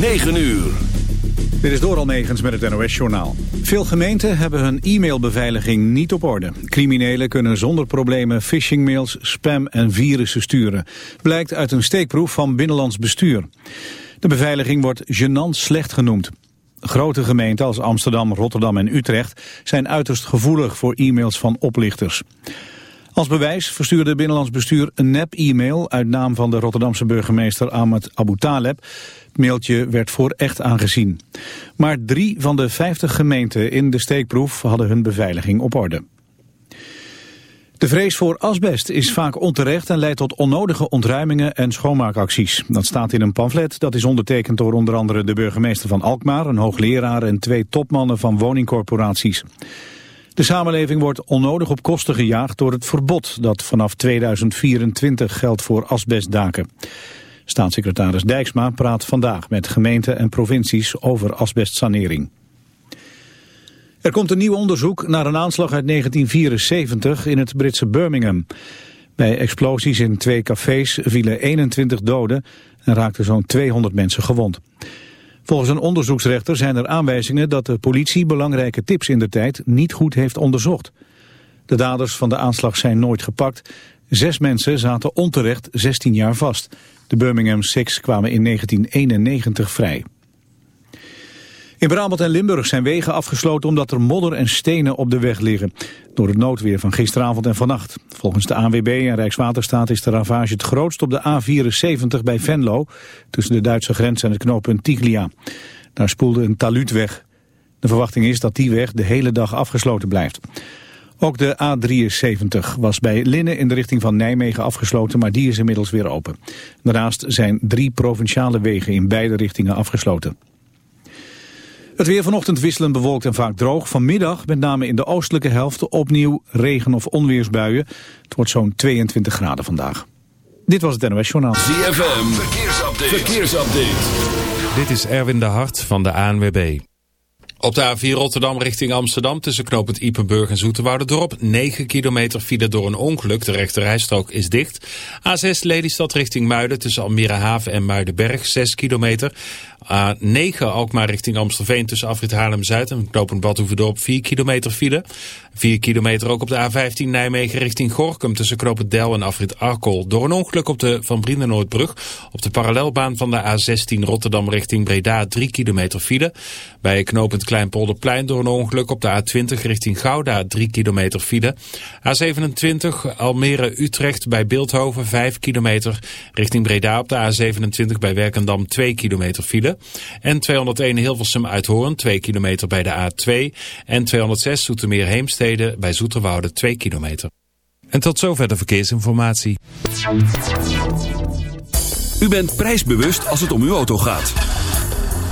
9 uur. Dit is Doral Negens met het NOS-journaal. Veel gemeenten hebben hun e-mailbeveiliging niet op orde. Criminelen kunnen zonder problemen phishingmails, spam en virussen sturen. Blijkt uit een steekproef van Binnenlands Bestuur. De beveiliging wordt gênant slecht genoemd. Grote gemeenten als Amsterdam, Rotterdam en Utrecht zijn uiterst gevoelig voor e-mails van oplichters. Als bewijs verstuurde Binnenlands Bestuur een nep-e-mail uit naam van de Rotterdamse burgemeester Ahmed Abu Taleb. Het mailtje werd voor echt aangezien. Maar drie van de vijftig gemeenten in de steekproef hadden hun beveiliging op orde. De vrees voor asbest is vaak onterecht en leidt tot onnodige ontruimingen en schoonmaakacties. Dat staat in een pamflet dat is ondertekend door onder andere de burgemeester van Alkmaar, een hoogleraar en twee topmannen van woningcorporaties. De samenleving wordt onnodig op kosten gejaagd door het verbod dat vanaf 2024 geldt voor asbestdaken. Staatssecretaris Dijksma praat vandaag met gemeenten en provincies over asbestsanering. Er komt een nieuw onderzoek naar een aanslag uit 1974 in het Britse Birmingham. Bij explosies in twee cafés vielen 21 doden en raakten zo'n 200 mensen gewond. Volgens een onderzoeksrechter zijn er aanwijzingen dat de politie belangrijke tips in de tijd niet goed heeft onderzocht. De daders van de aanslag zijn nooit gepakt. Zes mensen zaten onterecht 16 jaar vast. De Birmingham Six kwamen in 1991 vrij. In Brabant en Limburg zijn wegen afgesloten omdat er modder en stenen op de weg liggen. Door het noodweer van gisteravond en vannacht. Volgens de ANWB en Rijkswaterstaat is de ravage het grootst op de A74 bij Venlo. Tussen de Duitse grens en het knooppunt Tiglia. Daar spoelde een taluut weg. De verwachting is dat die weg de hele dag afgesloten blijft. Ook de A73 was bij Linnen in de richting van Nijmegen afgesloten, maar die is inmiddels weer open. Daarnaast zijn drie provinciale wegen in beide richtingen afgesloten. Het weer vanochtend wisselend bewolkt en vaak droog. Vanmiddag, met name in de oostelijke helft, opnieuw regen- of onweersbuien. Het wordt zo'n 22 graden vandaag. Dit was het NOS Journaal. ZFM, verkeersupdate. verkeersupdate. Dit is Erwin de Hart van de ANWB. Op de A4 Rotterdam richting Amsterdam tussen knooppunt Ipenburg en Dorp 9 kilometer file door een ongeluk. De rechterrijstrook is dicht. A6 Lelystad richting Muiden tussen Almere Haven en Muidenberg 6 kilometer. A9 Alkmaar richting Amstelveen tussen Afrit Haarlem-Zuid en knooppunt Badhoevedorp 4 kilometer file. 4 kilometer ook op de A15 Nijmegen richting Gorkum tussen knooppunt Del en Afrit Arkel. Door een ongeluk op de Van Brienenoordbrug op de parallelbaan van de A16 Rotterdam richting Breda 3 kilometer file. Bij knooppunt Kleinpolderplein door een ongeluk op de A20 richting Gouda 3 kilometer file. A27 Almere-Utrecht bij Beeldhoven 5 kilometer richting Breda op de A27 bij Werkendam 2 kilometer file. En 201 Hilversum Uithoorn 2 kilometer bij de A2. En 206 Zoetermeer Heemstede bij Zoeterwoude 2 kilometer. En tot zover de verkeersinformatie. U bent prijsbewust als het om uw auto gaat.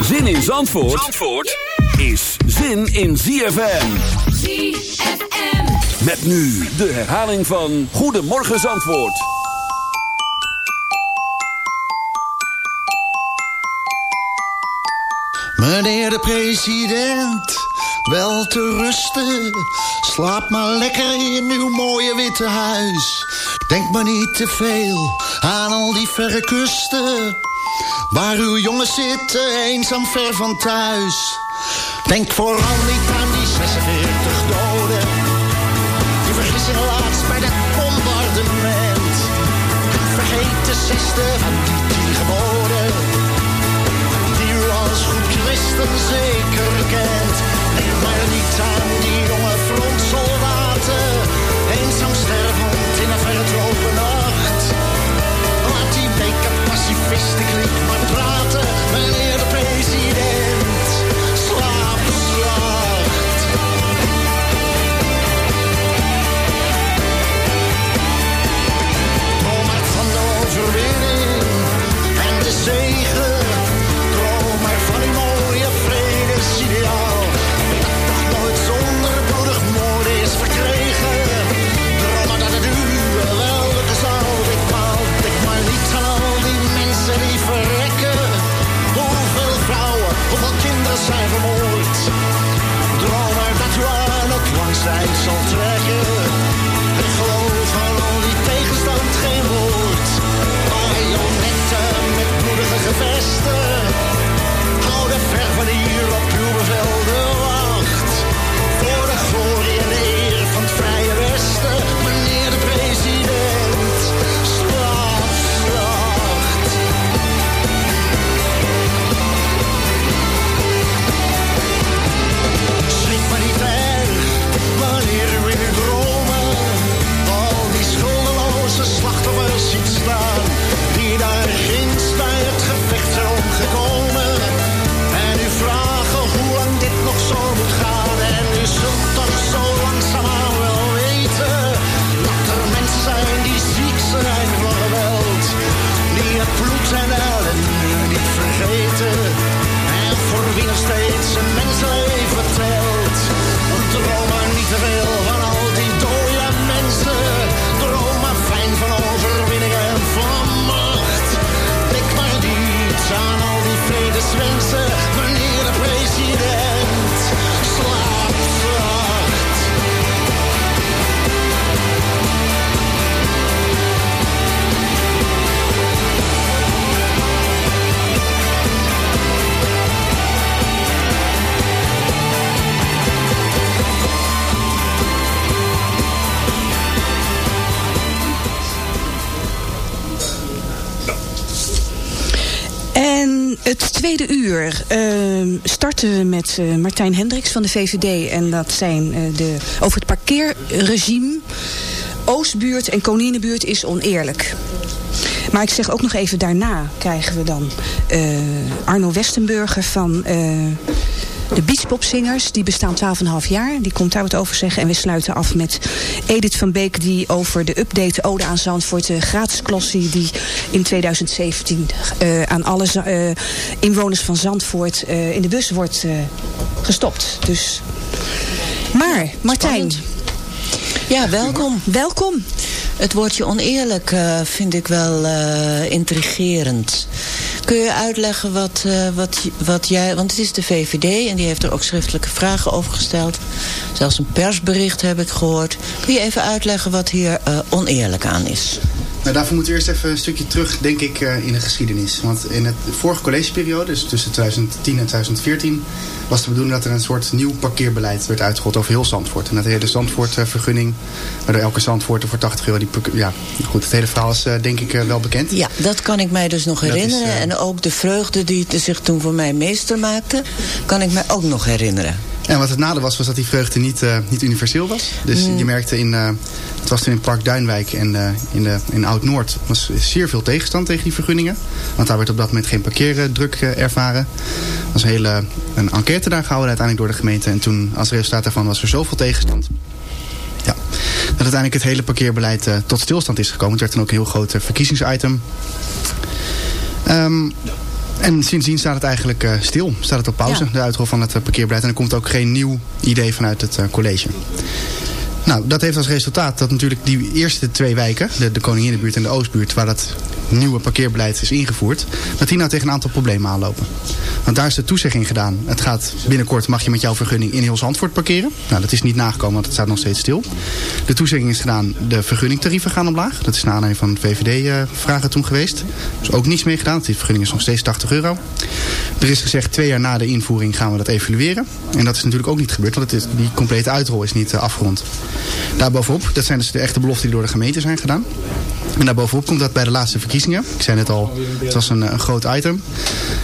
Zin in Zandvoort, Zandvoort is zin in ZFM. ZFM. Met nu de herhaling van Goedemorgen Zandvoort. Meneer de president, wel te rusten. Slaap maar lekker in uw mooie witte huis. Denk maar niet te veel aan al die verre kusten. Waar uw jongens zitten, eenzaam ver van thuis. Denk vooral niet aan die 46 doden. Die vergissing laatst bij dat bombardement. Vergeet de zesde van die uh, we met uh, Martijn Hendricks van de VVD. En dat zijn uh, de, over het parkeerregime. Oostbuurt en Koningenbuurt is oneerlijk. Maar ik zeg ook nog even daarna krijgen we dan Arno Westenburger van de Beachpopzingers, die bestaan 12,5 jaar. Die komt daar wat over zeggen. En we sluiten af met Edith van Beek... die over de update Ode aan Zandvoort... de gratis klossie die in 2017 uh, aan alle uh, inwoners van Zandvoort... Uh, in de bus wordt gestopt. Dus... Maar, Martijn... Ja, welkom. Welkom. Het woordje oneerlijk vind ik wel intrigerend. Kun je uitleggen wat, uh, wat, wat jij... Want het is de VVD en die heeft er ook schriftelijke vragen over gesteld. Zelfs een persbericht heb ik gehoord. Kun je even uitleggen wat hier oneerlijk aan is? Nou, daarvoor moeten we eerst even een stukje terug, denk ik, in de geschiedenis. Want in de vorige collegeperiode, dus tussen 2010 en 2014... was de bedoeling dat er een soort nieuw parkeerbeleid werd uitgerold over heel Zandvoort. En dat de hele Zandvoort-vergunning, waardoor elke Zandvoorter voor 80 euro... Die, ja, goed, het hele verhaal is denk ik wel bekend. Ja, dat kan ik mij dus nog herinneren. Is, uh... En ook de vreugde die zich toen voor mij meester maakte... kan ik mij ook nog herinneren. En wat het nadeel was, was dat die vreugde niet, uh, niet universeel was. Dus mm. je merkte in, uh, het was toen in Park Duinwijk en in, de, in Oud-Noord... was zeer veel tegenstand tegen die vergunningen. Want daar werd op dat moment geen parkeerdruk ervaren. Er was een hele een enquête daar gehouden uiteindelijk door de gemeente. En toen als resultaat daarvan was er zoveel tegenstand. Ja, dat uiteindelijk het hele parkeerbeleid tot stilstand is gekomen. Het werd dan ook een heel groot verkiezingsitem. Um, en sindsdien staat het eigenlijk uh, stil. Staat het op pauze, ja. de uitrol van het parkeerbeleid. En er komt ook geen nieuw idee vanuit het uh, college. Nou, dat heeft als resultaat dat natuurlijk die eerste twee wijken... de, de Koninginnenbuurt en de Oostbuurt... waar dat nieuwe parkeerbeleid is ingevoerd... dat die nou tegen een aantal problemen aanlopen. Want daar is de toezegging gedaan. Het gaat binnenkort mag je met jouw vergunning in heel Zandvoort parkeren. Nou, dat is niet nagekomen, want het staat nog steeds stil. De toezegging is gedaan, de vergunningtarieven gaan omlaag. Dat is naar aanleiding van VVD-vragen toen geweest. Is ook niets mee gedaan, die vergunning is nog steeds 80 euro. Er is gezegd, twee jaar na de invoering gaan we dat evalueren. En dat is natuurlijk ook niet gebeurd, want het die complete uitrol is niet uh, afgerond. Daarbovenop, dat zijn dus de echte beloften die door de gemeente zijn gedaan. En daarbovenop komt dat bij de laatste verkiezingen. Ik zei net al, het was een, een groot item.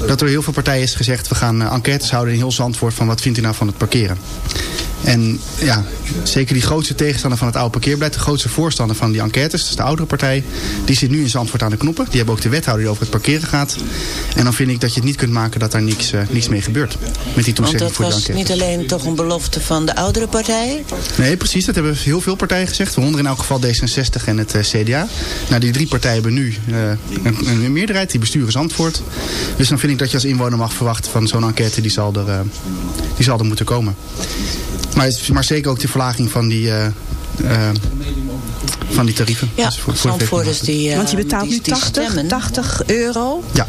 Dat door heel veel partijen is gezegd, we gaan uh, enquêtes houden in heel Zandvoort van wat vindt u nou van het parkeren. En ja, zeker die grootste tegenstander van het oude parkeerbeleid... de grootste voorstander van die enquêtes, dat is de oudere partij... die zit nu in Zandvoort aan de knoppen. Die hebben ook de wethouder die over het parkeren gaat. En dan vind ik dat je het niet kunt maken dat daar niks, uh, niks mee gebeurt. Met die toezegging voor de enquêtes. Want dat was niet alleen toch een belofte van de oudere partijen? Nee, precies. Dat hebben heel veel partijen gezegd. Waaronder in elk geval D66 en het uh, CDA. Nou, die drie partijen hebben nu uh, een, een, meerderheid. Die besturen Zandvoort. Dus dan vind ik dat je als inwoner mag verwachten van zo'n enquête... die zal er, die zal er moeten komen. Maar, maar zeker ook de verlaging van die, uh, van die tarieven. Ja, dus voor, Zandvoorters die uh, Want je betaalt nu 80, 80 euro. Ja.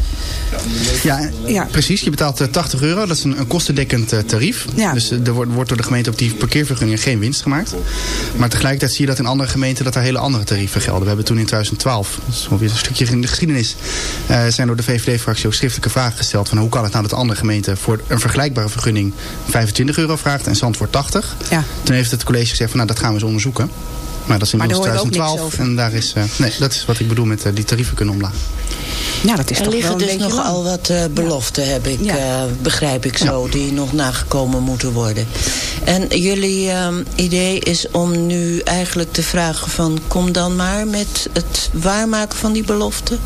Ja, ja, precies. Je betaalt 80 euro. Dat is een, een kostendekkend uh, tarief. Ja. Dus er wordt, wordt door de gemeente op die parkeervergunningen geen winst gemaakt. Maar tegelijkertijd zie je dat in andere gemeenten dat er hele andere tarieven gelden. We hebben toen in 2012, dat is alweer een stukje in de geschiedenis, uh, zijn door de VVD-fractie ook schriftelijke vragen gesteld van hoe kan het nou dat de andere gemeente voor een vergelijkbare vergunning 25 euro vraagt en Zandvoort 80. Ja. Toen heeft het college gezegd van nou dat gaan we eens onderzoeken. Maar dat is inmiddels 2012 en daar is, uh, nee, dat is wat ik bedoel met die tarieven kunnen omlaag. Ja, dat is er toch liggen wel dus nogal wat uh, beloften, ja. heb ik, ja. uh, begrijp ik zo, ja. die nog nagekomen moeten worden. En jullie uh, idee is om nu eigenlijk te vragen van... kom dan maar met het waarmaken van die beloften?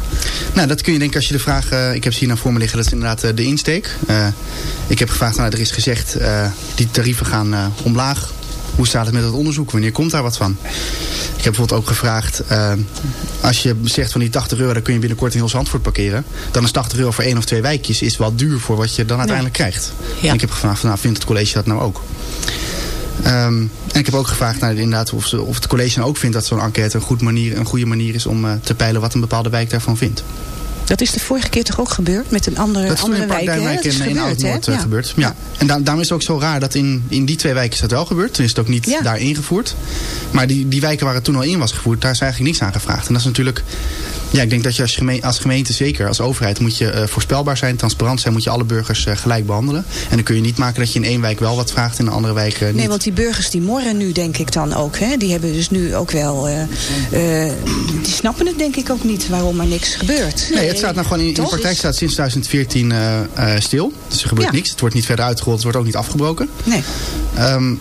Nou, dat kun je denken als je de vraag... Uh, ik heb ze hier naar voor me liggen, dat is inderdaad de insteek. ik heb gevraagd, nou, er is gezegd, die tarieven gaan omlaag hoe staat het met het onderzoek? Wanneer komt daar wat van? Ik heb bijvoorbeeld ook gevraagd... Uh, als je zegt van die 80 euro... dan kun je binnenkort in heel Zandvoort parkeren... dan is 80 euro voor één of twee wijkjes... is wel duur voor wat je dan uiteindelijk nee. krijgt. Ja. En ik heb gevraagd van, nou, vindt het college dat nou ook? Um, en ik heb ook gevraagd naar inderdaad of, ze, of het college nou ook vindt dat zo'n enquête een, goed manier, een goede manier is om uh, te peilen wat een bepaalde wijk daarvan vindt. Dat is de vorige keer toch ook gebeurd met een andere, dat is andere wijk? Dat is in, in Oud-Noord ja. gebeurd. Ja. En da daarom is het ook zo raar dat in, in die twee wijken is dat wel gebeurd. Toen is het ook niet daar ingevoerd. Maar die, die wijken waar het toen al in was gevoerd, daar is eigenlijk niks aan gevraagd. En dat is natuurlijk... Ja, ik denk dat je als gemeente, als gemeente zeker, als overheid, moet je uh, voorspelbaar zijn, transparant zijn, moet je alle burgers uh, gelijk behandelen. En dan kun je niet maken dat je in één wijk wel wat vraagt en in de andere wijk uh, niet. Nee, want die burgers die morren nu denk ik dan ook. Hè? Die hebben dus nu ook wel, die snappen het denk ik ook niet waarom er niks gebeurt. Nee, het staat nou gewoon in, in de praktijk staat sinds 2014 eh, eh, stil. Dus er gebeurt Ja. niks. Het wordt niet verder uitgerold. Het wordt ook niet afgebroken. Nee. Ehm,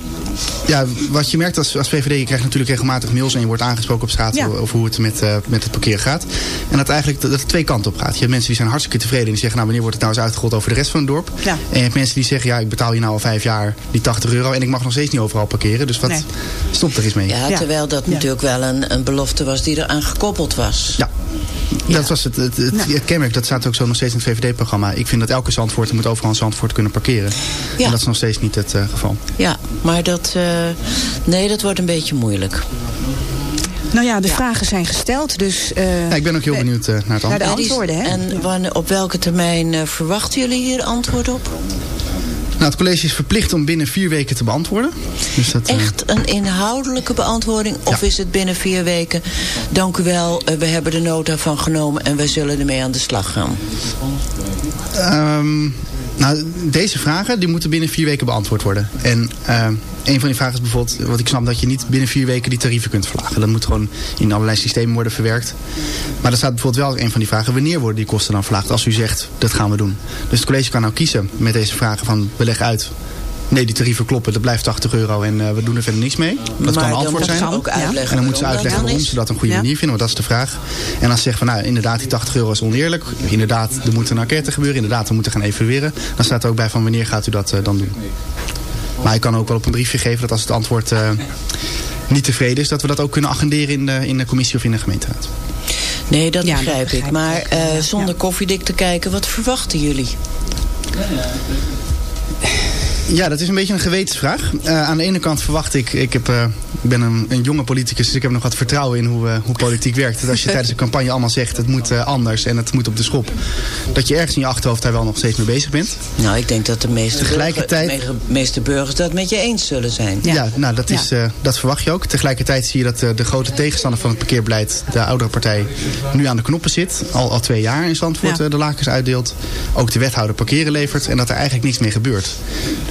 ja, wat je merkt als, als VVD, je krijgt natuurlijk regelmatig mails en je wordt aangesproken op straat Ja. over hoe het met, eh, met het parkeren gaat. En dat eigenlijk dat het twee kanten op gaat. Je hebt mensen die zijn hartstikke tevreden en die zeggen, nou wanneer wordt het nou eens uitgerold over de rest van het dorp? Ja. En je hebt mensen die zeggen, ja ik betaal hier nou al vijf jaar die 80 euro en ik mag nog steeds niet overal parkeren. Dus wat Nee. stopt er eens mee? Ja, Ja. terwijl dat Ja. natuurlijk wel een, een belofte was die eraan gekoppeld was. Ja. Dat was het, het, het, het kenmerk. Dat staat ook zo nog steeds in het VVD-programma. Ik vind dat elke Zandvoort moet overal een Zandvoort kunnen parkeren. Ja. En dat is nog steeds niet het eh, geval. Ja, maar dat, eh, nee, dat wordt een beetje moeilijk. Nou ja, de vragen zijn gesteld, dus... eh, Ja, ik ben ook heel benieuwd naar het Naar de antwoord. antwoorden, hè? En Ja. wanneer, op welke termijn verwachten jullie hier antwoord op? Nou, het college is verplicht om binnen vier weken te beantwoorden. Dus dat, eh, Echt een inhoudelijke beantwoording? Of Ja. is het binnen vier weken? Dank u wel, eh, we hebben de nota van genomen en wij zullen ermee aan de slag gaan. Ehm, nou, deze vragen die moeten binnen vier weken beantwoord worden. En eh, een van die vragen is bijvoorbeeld... want ik snap dat je niet binnen vier weken die tarieven kunt verlagen. Dat moet gewoon in allerlei systemen worden verwerkt. Maar er staat bijvoorbeeld wel een van die vragen... wanneer worden die kosten dan verlaagd? Als u zegt, dat gaan we doen. Dus het college kan nou kiezen met deze vragen van... we leggen uit... Nee, die tarieven kloppen, dat blijft 80 euro en eh, we doen er verder niks mee. Dat maar kan een dan antwoord zijn. ook Ja. uitleggen En dan moeten ze uitleggen waarom is. ze dat een goede Ja. manier vinden, want dat is de vraag. En als ze zeggen van nou, inderdaad, die 80 euro is oneerlijk. Inderdaad, er moet een enquête gebeuren. Inderdaad, we moeten gaan evalueren. Dan staat er ook bij van wanneer gaat u dat eh, dan doen. Maar ik kan ook wel op een briefje geven dat als het antwoord eh, niet tevreden is, dat we dat ook kunnen agenderen in de, in de commissie of in de gemeenteraad. Nee, dat Ja, dat begrijp ik. Maar eh, zonder Ja. koffiedik te kijken, wat verwachten jullie? Ja, dat is een beetje een gewetensvraag. Eh, aan de ene kant verwacht ik, ik, heb, eh, ik ben een, een jonge politicus, dus ik heb nog wat vertrouwen in hoe, eh, hoe politiek werkt. Dat als je tijdens een campagne allemaal zegt, het moet anders en het moet op de schop. Dat je ergens in je achterhoofd daar wel nog steeds mee bezig bent. Nou, ik denk dat de meeste, Tegelijkertijd- burger- de meeste burgers dat met je eens zullen zijn. Ja, nou, dat, is, eh, dat verwacht je ook. Tegelijkertijd zie je dat de grote tegenstander van het parkeerbeleid, de oudere partij, nu aan de knoppen zit. Al, al twee jaar in Zandvoort Ja. de lakens uitdeelt. Ook de wethouder parkeren levert en dat er eigenlijk niks mee gebeurt.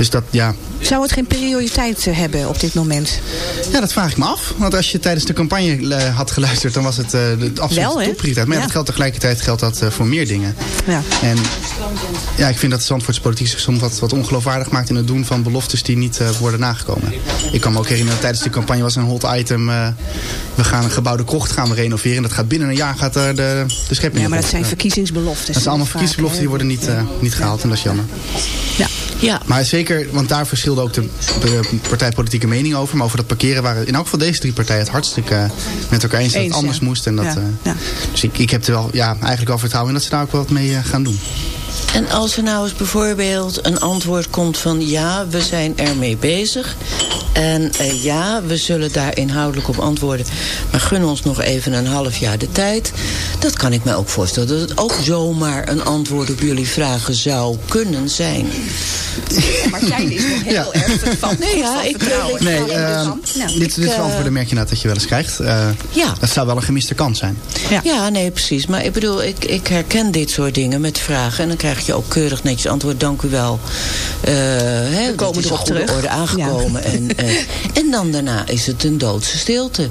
Dus dat, ja, Zou het geen prioriteit eh, hebben op dit moment? Ja, dat vraag ik me af. Want als je tijdens de campagne eh, had geluisterd, dan was het eh, de absolute topprioriteit. Maar ja, Ja. dat geldt tegelijkertijd geldt dat eh, voor meer dingen. Ja. En ja, ik vind dat de Zandvoortse politiek zich soms wat, wat ongeloofwaardig maakt in het doen van beloftes die niet eh, worden nagekomen. Ik kan me ook herinneren, tijdens de campagne was een hot item. eh, we gaan een gebouwde krocht gaan we renoveren. En dat gaat binnen een jaar gaat er de, de schep in. Ja, maar dat zijn verkiezingsbeloftes. Dat zijn allemaal verkiezingsbeloften die worden niet, niet gehaald. En dat is jammer. Ja. Ja, Maar zeker, want daar verschilde ook de, de partijpolitieke mening over. Maar over dat parkeren waren in elk geval deze drie partijen het hartstikke eh, met elkaar eens, dat het anders ja. moest. En dat, Ja, eh, ja. Dus ik, ik heb er wel ja, eigenlijk wel vertrouwen in dat ze daar ook wel wat mee eh, gaan doen. En als er nou eens bijvoorbeeld een antwoord komt van... ja, we zijn ermee bezig en eh, ja, we zullen daar inhoudelijk op antwoorden... maar gun ons nog even een half jaar de tijd... dat kan ik me ook voorstellen dat het ook zomaar een antwoord op jullie vragen zou kunnen zijn. Martijn is nog heel Ja. erg van. Nee, ja, ik- ik- Nee, Ja, eh, dus- nou, dit, eh, antwoorden merk je dat je wel eens krijgt. Eh, Ja. Dat zou wel een gemiste kans zijn. Ja. Ja. nee, precies. Maar ik bedoel, ik, ik herken dit soort dingen met vragen. En dan krijg je ook keurig netjes antwoord. Dank u wel. Eh hè, komen dit is in goede terug. orde aangekomen. En, eh, en dan daarna is het een doodse stilte.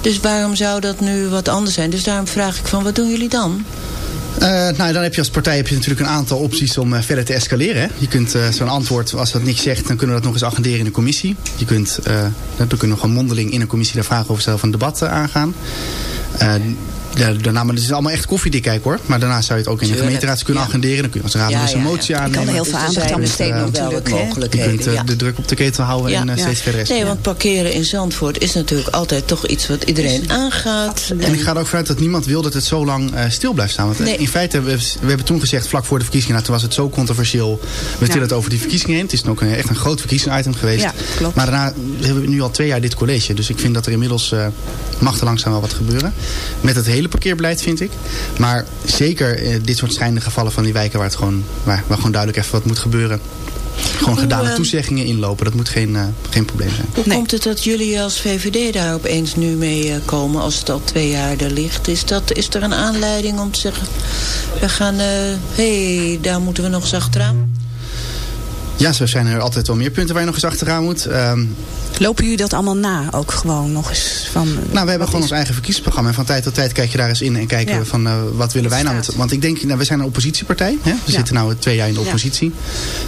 Dus waarom zou dat nu wat anders zijn? Dus daarom vraag ik van, wat doen jullie dan? Eh, nou, dan heb je als partij heb je natuurlijk een aantal opties om verder te escaleren. Hè? Je kunt eh, zo'n antwoord, als dat niks zegt, dan kunnen we dat nog eens agenderen in de commissie. Je kunt, eh, dan kunnen we gewoon mondeling in een commissie daar vragen over zelf een debat eh, aangaan. Eh, ja, daarna, maar het is allemaal echt koffiedik kijken hoor. Maar daarna zou je het ook in de gemeenteraad kunnen ja. agenderen. Dan kun je als raad Ja, eens een ja, ja. motie Je kan aannemen. heel veel Dus er aandacht aan besteden nog wel natuurlijk, wat hè? je mogelijkheden. kunt eh, ja. de druk op de ketel houden Ja. en eh, Ja. steeds verder Nee, want parkeren in Zandvoort is natuurlijk altijd toch iets wat iedereen aangaat. En ik ga er ook vanuit dat niemand wil dat het zo lang eh, stil blijft staan. Want eh, Nee. in feite, we, we hebben toen gezegd, vlak voor de verkiezingen, nou, toen was het zo controversieel. We tillen het over die verkiezingen heen. Het is ook een, echt een groot verkiezingsitem geweest. Ja, klopt. Maar daarna hebben we nu al twee jaar dit college. Dus ik vind dat er inmiddels eh, mag er langzaam wel wat gebeuren. Met het hele parkeerbeleid, vind ik. Maar zeker eh, dit soort schrijnende gevallen van die wijken waar, het gewoon, waar, waar gewoon duidelijk even wat moet gebeuren. Gewoon Hoe, gedane ehm, toezeggingen inlopen. Dat moet geen, eh, geen probleem zijn. Hoe Nee. komt het dat jullie als VVD daar opeens nu mee eh, komen als het al twee jaar er ligt? Is, dat, is er een aanleiding om te zeggen, we gaan, hé, hey, daar moeten we nog eens achteraan? Ja, zo zijn er altijd wel meer punten waar je nog eens achteraan moet. Ehm, Lopen jullie dat allemaal na ook gewoon nog eens? Van, Nou, we hebben gewoon ons eigen verkiezingsprogramma. En van tijd tot tijd kijk je daar eens in en kijken Ja. we van uh, wat willen wij nou met... Want ik denk, nou, we zijn een oppositiepartij. Hè? We Ja. zitten nu twee jaar in de oppositie.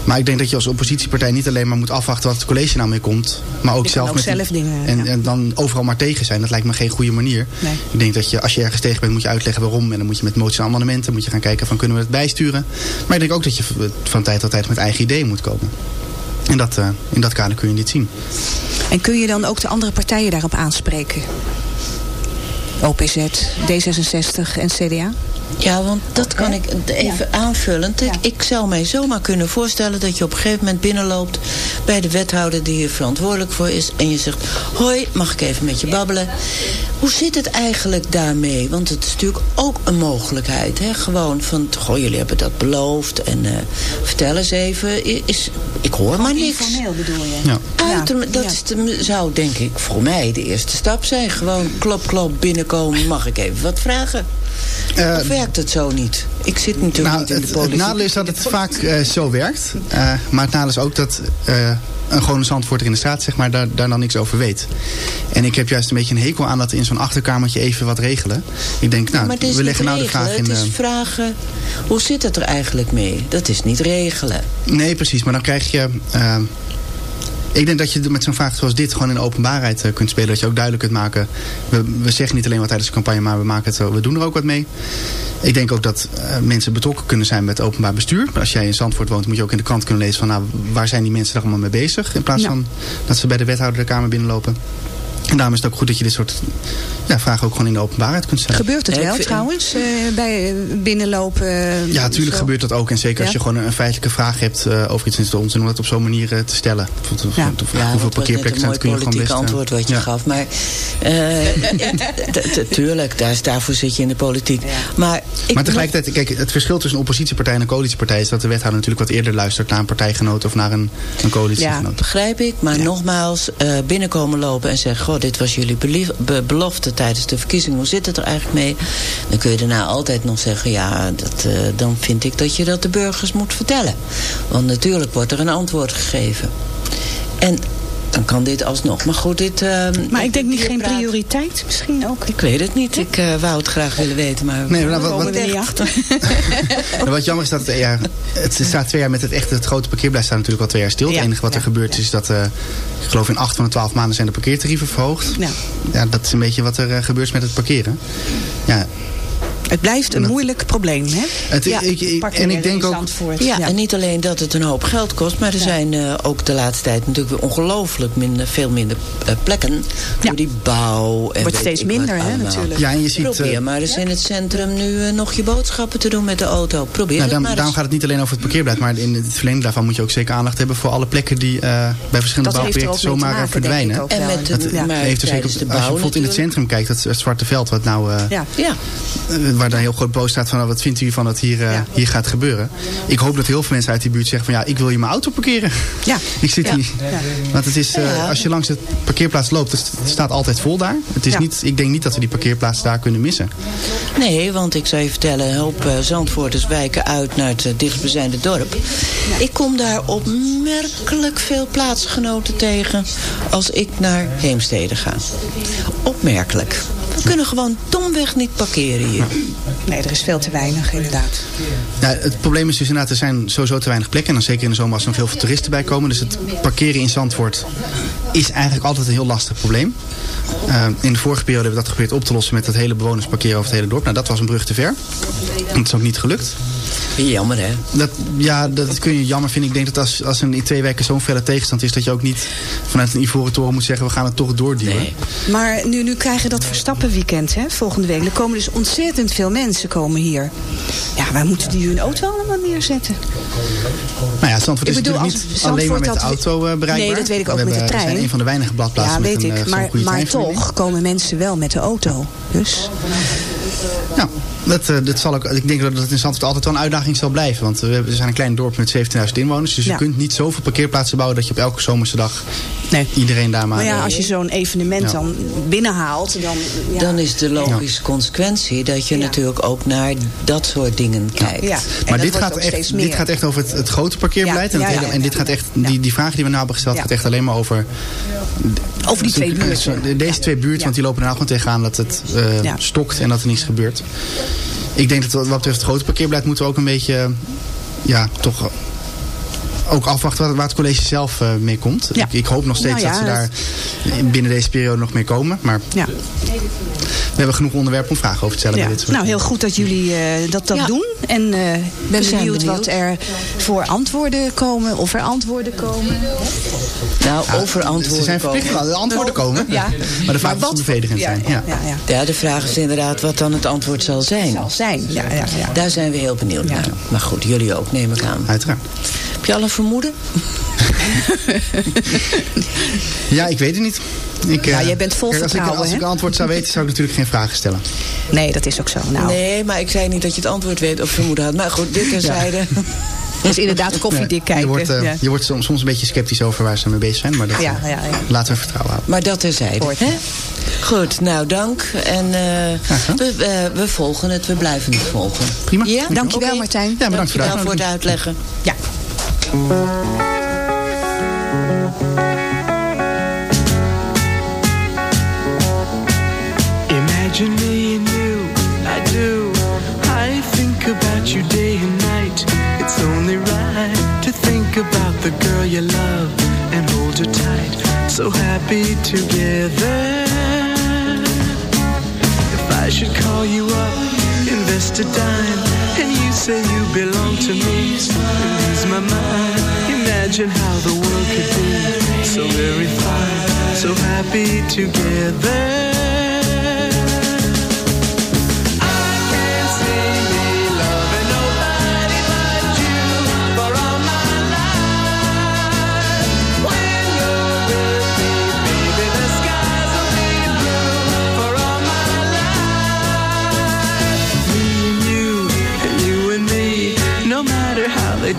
Maar ik denk dat je als oppositiepartij niet alleen maar moet afwachten wat het college nou mee komt. Maar ook Je zelf ook met die- dingen, En, en dan overal maar tegen zijn. Dat lijkt me geen goede manier. Nee. Ik denk dat je, als je ergens tegen bent, moet je uitleggen waarom. En dan moet je met moties en amendementen moet je gaan kijken van kunnen we het bijsturen. Maar ik denk ook dat je van tijd tot tijd met eigen ideeën moet komen. En dat, eh, in dat kader kun je dit zien. En kun je dan ook de andere partijen daarop aanspreken? OPZ, D66 en CDA? Ja, want dat kan ik even aanvullend. Ik, Ja. ik zou mij zomaar kunnen voorstellen dat je op een gegeven moment binnenloopt bij de wethouder die hier verantwoordelijk voor is. En je zegt, hoi, mag ik even met je babbelen? Hoe zit het eigenlijk daarmee? Want het is natuurlijk ook een mogelijkheid. Hè? Gewoon van, goh, jullie hebben dat beloofd. En eh, vertel eens even, is, ik hoor maar niks. bedoel je? Ja. Uiterm- dat Ja. is de- zou denk ik voor mij de eerste stap zijn. Gewoon klop, klop, binnenkomen. Mag ik even wat vragen? Eh, of werkt het zo niet? Ik zit natuurlijk Nou, niet in de politiek. het nadeel is dat het vaak eh, zo werkt. Eh, maar het nadeel is ook dat eh, een gewone zandvoorter in de straat zeg maar, daar, daar dan niks over weet. En ik heb juist een beetje een hekel aan dat in zo'n achterkamertje even wat regelen. Ik denk, nou, we leggen nou de vraag in... Het is eh, vragen, hoe zit het er eigenlijk mee? Dat is niet regelen. Nee, precies. Maar dan krijg je... ik denk dat je met zo'n vraag zoals dit gewoon in de openbaarheid eh, kunt spelen. Dat je ook duidelijk kunt maken. We, we zeggen niet alleen wat tijdens de campagne, maar we, maken het, we doen er ook wat mee. Ik denk ook dat eh, mensen betrokken kunnen zijn met het openbaar bestuur. Als jij in Zandvoort woont, moet je ook in de krant kunnen lezen van nou, waar zijn die mensen er allemaal mee bezig. In plaats Ja. van dat ze bij de wethouder de Kamer binnenlopen. En daarom is het ook goed dat je dit soort ja, vragen ook gewoon in de openbaarheid kunt stellen. Gebeurt het wel trouwens? eh, bij eh, binnenlopen? eh, Ja, natuurlijk zo? gebeurt dat ook. En zeker als Ja? je gewoon een, een feitelijke vraag hebt eh, over iets in de onzin, om dat op zo'n manier te stellen. Bijvoorbeeld, Ja. hoeveel Ja, parkeerplekken zijn, kun je gewoon politiek best... antwoord wat je ja. gaf. Maar eh, tuurlijk, daar is, daarvoor zit je in de politiek. Maar, ik Maar tegelijkertijd, kijk, het verschil tussen een oppositiepartij en een coalitiepartij is dat de wethouder natuurlijk wat eerder luistert naar een partijgenoot of naar een, een coalitiegenoot. Begrijp ik, maar nogmaals, eh, binnenkomen lopen en zeggen... goh, dit was jullie be- belofte tijdens de verkiezing, hoe zit het er eigenlijk mee? Dan kun je daarna altijd nog zeggen... ja, dat, eh, dan vind ik dat je dat de burgers moet vertellen. Want natuurlijk wordt er een antwoord gegeven. En dan kan dit alsnog. Maar goed, dit... eh, Maar ik denk niet geen praat- prioriteit misschien ook. Ik weet het niet. Ik eh, wou het graag willen weten, maar... Nee, maar Daar wat, komen wat, we er niet achter. Wat jammer is dat het, ja, het staat twee jaar met het echte het grote parkeerbeleid staat natuurlijk al twee jaar stil. Ja, het enige wat er ja. is dat, eh, ik geloof in acht van de twaalf maanden zijn de parkeertarieven verhoogd. Ja. Ja, dat is een beetje wat er eh, gebeurt met het parkeren. Ja, Het blijft een moeilijk probleem, hè? Het- ik- ik- en ik denk ook- Ja, en niet alleen dat het een hoop geld kost, maar er zijn eh, ook de laatste tijd natuurlijk weer ongelooflijk minder, veel minder eh, plekken voor Ja. die bouw. En Wordt steeds minder, hè, natuurlijk. ja en je ziet... eh, Probeer maar eens in het centrum nu eh, nog je boodschappen te doen met de auto. Probeer Nou, het daarom, maar daarom gaat het niet alleen over het parkeerbeleid, maar in het verlengde daarvan moet je ook zeker aandacht hebben voor alle plekken die eh, bij verschillende Dat er bouwprojecten zomaar eh, maken, verdwijnen. En met de- Dat- ja. maar heeft dus als je bijvoorbeeld in het centrum kijkt, dat het Zwarte Veld, wat nou, eh, Ja. Ja, eh, waar dan heel groot boos staat van nou, wat vindt u van dat hier, eh, Ja. hier gaat gebeuren. Ik hoop dat heel veel mensen uit die buurt zeggen van ja, ik wil hier mijn auto parkeren. Ja. ik zit Ja. hier. Want het is, eh, als je langs de parkeerplaats loopt, het staat altijd vol daar. Het is Ja. niet, ik denk niet dat we die parkeerplaats daar kunnen missen. nee, want ik zou je vertellen, hoop eh, Zandvoorters wijken uit naar het dichtstbijzijnde dorp. Ik kom daar opmerkelijk veel plaatsgenoten tegen als ik naar Heemstede ga. Opmerkelijk. We kunnen gewoon domweg niet parkeren hier. Nee, er is veel te weinig, inderdaad. Ja, het probleem is dus inderdaad, er zijn sowieso te weinig plekken. En dan zeker in de zomer als er nog heel veel toeristen bij komen. Dus het parkeren in Zandvoort is eigenlijk altijd een heel lastig probleem. Eh, in de vorige periode hebben we dat geprobeerd op te lossen met het hele bewonersparkeren over het hele dorp. Nou, dat was een brug te ver. En dat is ook niet gelukt. Jammer hè? Dat, ja, dat kun je jammer vinden. Ik denk dat als, als er in twee weken zo'n felle tegenstand is... dat je ook niet vanuit een ivoren toren moet zeggen... we gaan het toch doorduwen. Nee. Maar nu, nu krijgen we dat Verstappenweekend, hè, volgende week. Er komen dus ontzettend veel mensen komen hier. Ja, waar moeten die hun auto allemaal neerzetten? Nou ja, Zandvoort is bedoel, natuurlijk niet alleen maar met de auto eh, bereikbaar. Nee, dat weet ik ook We met de hebben- We trein. zijn een van de weinige bladplaatsen Ja, met weet een, eh, ik. zo'n Maar, goede maar toch komen mensen wel met de auto. Dus Ja, Dat, eh, dat zal ook, ik denk dat het in Zandvoort altijd wel een uitdaging zal blijven. Want we, hebben- we zijn een klein dorp met 17.000 inwoners. Dus Ja. je kunt niet zoveel parkeerplaatsen bouwen... dat je op elke zomerse dag Nee. iedereen daar maar... Maar ja, eh, als je zo'n evenement Ja. dan binnenhaalt, dan... Ja. Dan is de logische consequentie dat je Ja. natuurlijk ook naar dat soort dingen kijkt. Ja, Maar dit gaat, echt, dit gaat echt over het, het grote parkeerbeleid. Ja, en, het ja, hele- ja, en dit gaat echt, Ja. die, die vragen die we nou hebben gesteld, Ja. gaat echt alleen maar over Over die twee buurten. de- Deze twee buurten, Ja. want die lopen er nou gewoon tegenaan dat het eh, Ja. stokt en dat er niets gebeurt. Ik denk dat wat betreft het grote parkeerbeleid moeten we ook een beetje, ja, toch ook afwachten waar, het college zelf eh, mee komt. Ja. Ik, ik hoop nog steeds Nou ja, dat ze daar binnen deze periode nog mee komen. Maar Ja. we hebben genoeg onderwerpen om vragen over te stellen. Ja. bij dit soort Nou, heel goed dat jullie eh, dat, dat Ja. doen. En eh ben benieuwd, benieuwd. wat er voor antwoorden komen. Of er antwoorden komen. Nou, over Ze antwoorden zijn komen. de antwoorden komen. Ja. Maar de vraag wat moet bevredigend ja, zijn. Ja, Ja. ja, ja. Ja, de vraag is inderdaad wat dan het antwoord zal zijn. Zal zijn. Ja, ja, ja. Daar zijn we heel benieuwd Ja. naar. Maar goed, jullie ook, neem ik aan. Uiteraard. Je al een vermoeden? Ja, ik weet het niet. Ik, Ja, eh, jij bent vol kijk, als ik, vertrouwen, als ik hè? een antwoord zou weten, zou ik natuurlijk geen vragen stellen. Nee, dat is ook zo. Nou, Nee, maar ik zei niet dat je het antwoord weet of vermoeden had. Maar goed, dit terzijde. het is inderdaad koffiedik Nee, kijken. Je wordt, eh, ja. je wordt soms, soms een beetje sceptisch over waar ze mee bezig zijn. Maar dat, Ja, eh, ja, ja. laten we vertrouwen houden. Maar dat terzijde. Hoort. Hè? Goed, nou dank. En eh, we, we volgen het, we blijven het volgen. Prima. Ja? Dankjewel. Martijn. Ja, bedankt voor de Dankjewel voor het uitleggen. Ja. Imagine me and you, I do. I think about you day and night. It's only right to think about the girl you love and hold her tight. So happy together. If I should call you up, invest a dime, and you say you belong to me, lose my mind. Imagine how the world could be so very fine, so happy together.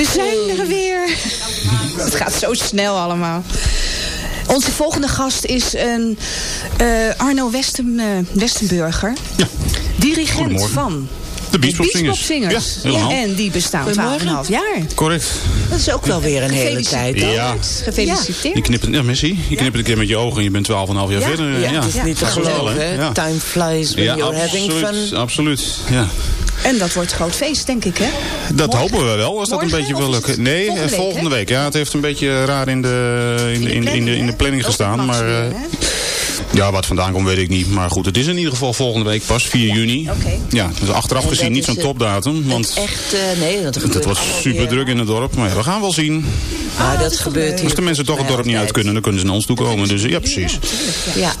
We zijn er weer. Het gaat zo snel allemaal. Onze volgende gast is een eh, Arno Westen, eh, Westenburger. Ja. Dirigent van De Biesbopzingers. Ja, helemaal. en die bestaan 12,5 Goedemorgen. jaar. Correct. Dat is ook wel weer een hele tijd. Ja. Gefeliciteerd. Je knipt, ja, Messi. Je knipt een keer met je ogen en je bent 12,5 jaar Ja, verder. Ja, Ja, het is niet te geloven. Ja. Time flies when Ja, you're having absoluut. fun. Absoluut. Ja. En dat wordt groot feest, denk ik, hè? Dat Morgen? hopen we wel, als dat een beetje wil lukken. Nee, volgende eh, week, volgende week. Ja, het heeft een beetje raar in de, in de, in de, in de, in de planning gestaan. Maar eh, ja, wat vandaan komt weet ik niet. Maar goed, het is in ieder geval volgende week pas, 4 juni. Oké. Ja, dus achteraf En gezien dat niet zo'n het- topdatum. Want Echt, eh, nee, wordt allemaal super weer- druk in het dorp. Maar ja, we gaan wel zien. Maar dat gebeurt hier Als de mensen toch het dorp niet uit kunnen, dan kunnen ze naar ons toe komen. Dus ja, precies. Ja,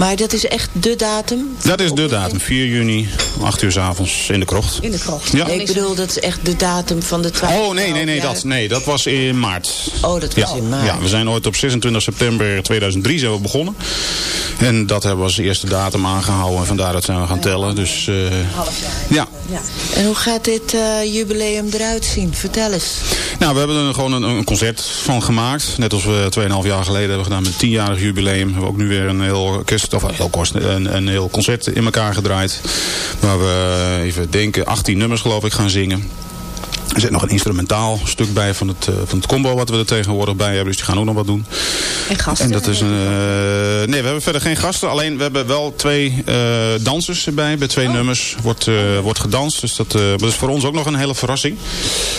maar dat is echt de datum? Dat is de datum, 4 juni, 8 uur s avonds in de krocht. In de krocht. Ja. Nee, ik bedoel, dat is echt de datum van de 12 Oh, nee, nee, nee, jaar. dat, nee, dat was in maart. Oh, dat was ja. in maart. Ja, we zijn ooit op 26 september 2003 zijn we begonnen. En dat hebben we als eerste datum aangehouden. En vandaar dat zijn we gaan tellen. Dus eh, ja. En hoe gaat dit eh, jubileum eruit zien? Vertel eens. Nou, we hebben er gewoon een, een concert van gemaakt. Net als we 2,5 jaar geleden hebben gedaan met het 10-jarig jubileum. Hebben we ook nu weer een heel, orkest, of heel kort, een, een heel concert in elkaar gedraaid. Waar we, eh, even denken, 18 nummers geloof ik gaan zingen. Er zit nog een instrumentaal stuk bij van het, eh, van het combo wat we er tegenwoordig bij hebben. Dus die gaan ook nog wat doen. En gasten. En dat is een. eh, nee, we hebben verder geen gasten. Alleen we hebben wel twee dansers erbij. Bij twee nummers wordt, wordt gedanst. Dus dat, dat is voor ons ook nog een hele verrassing.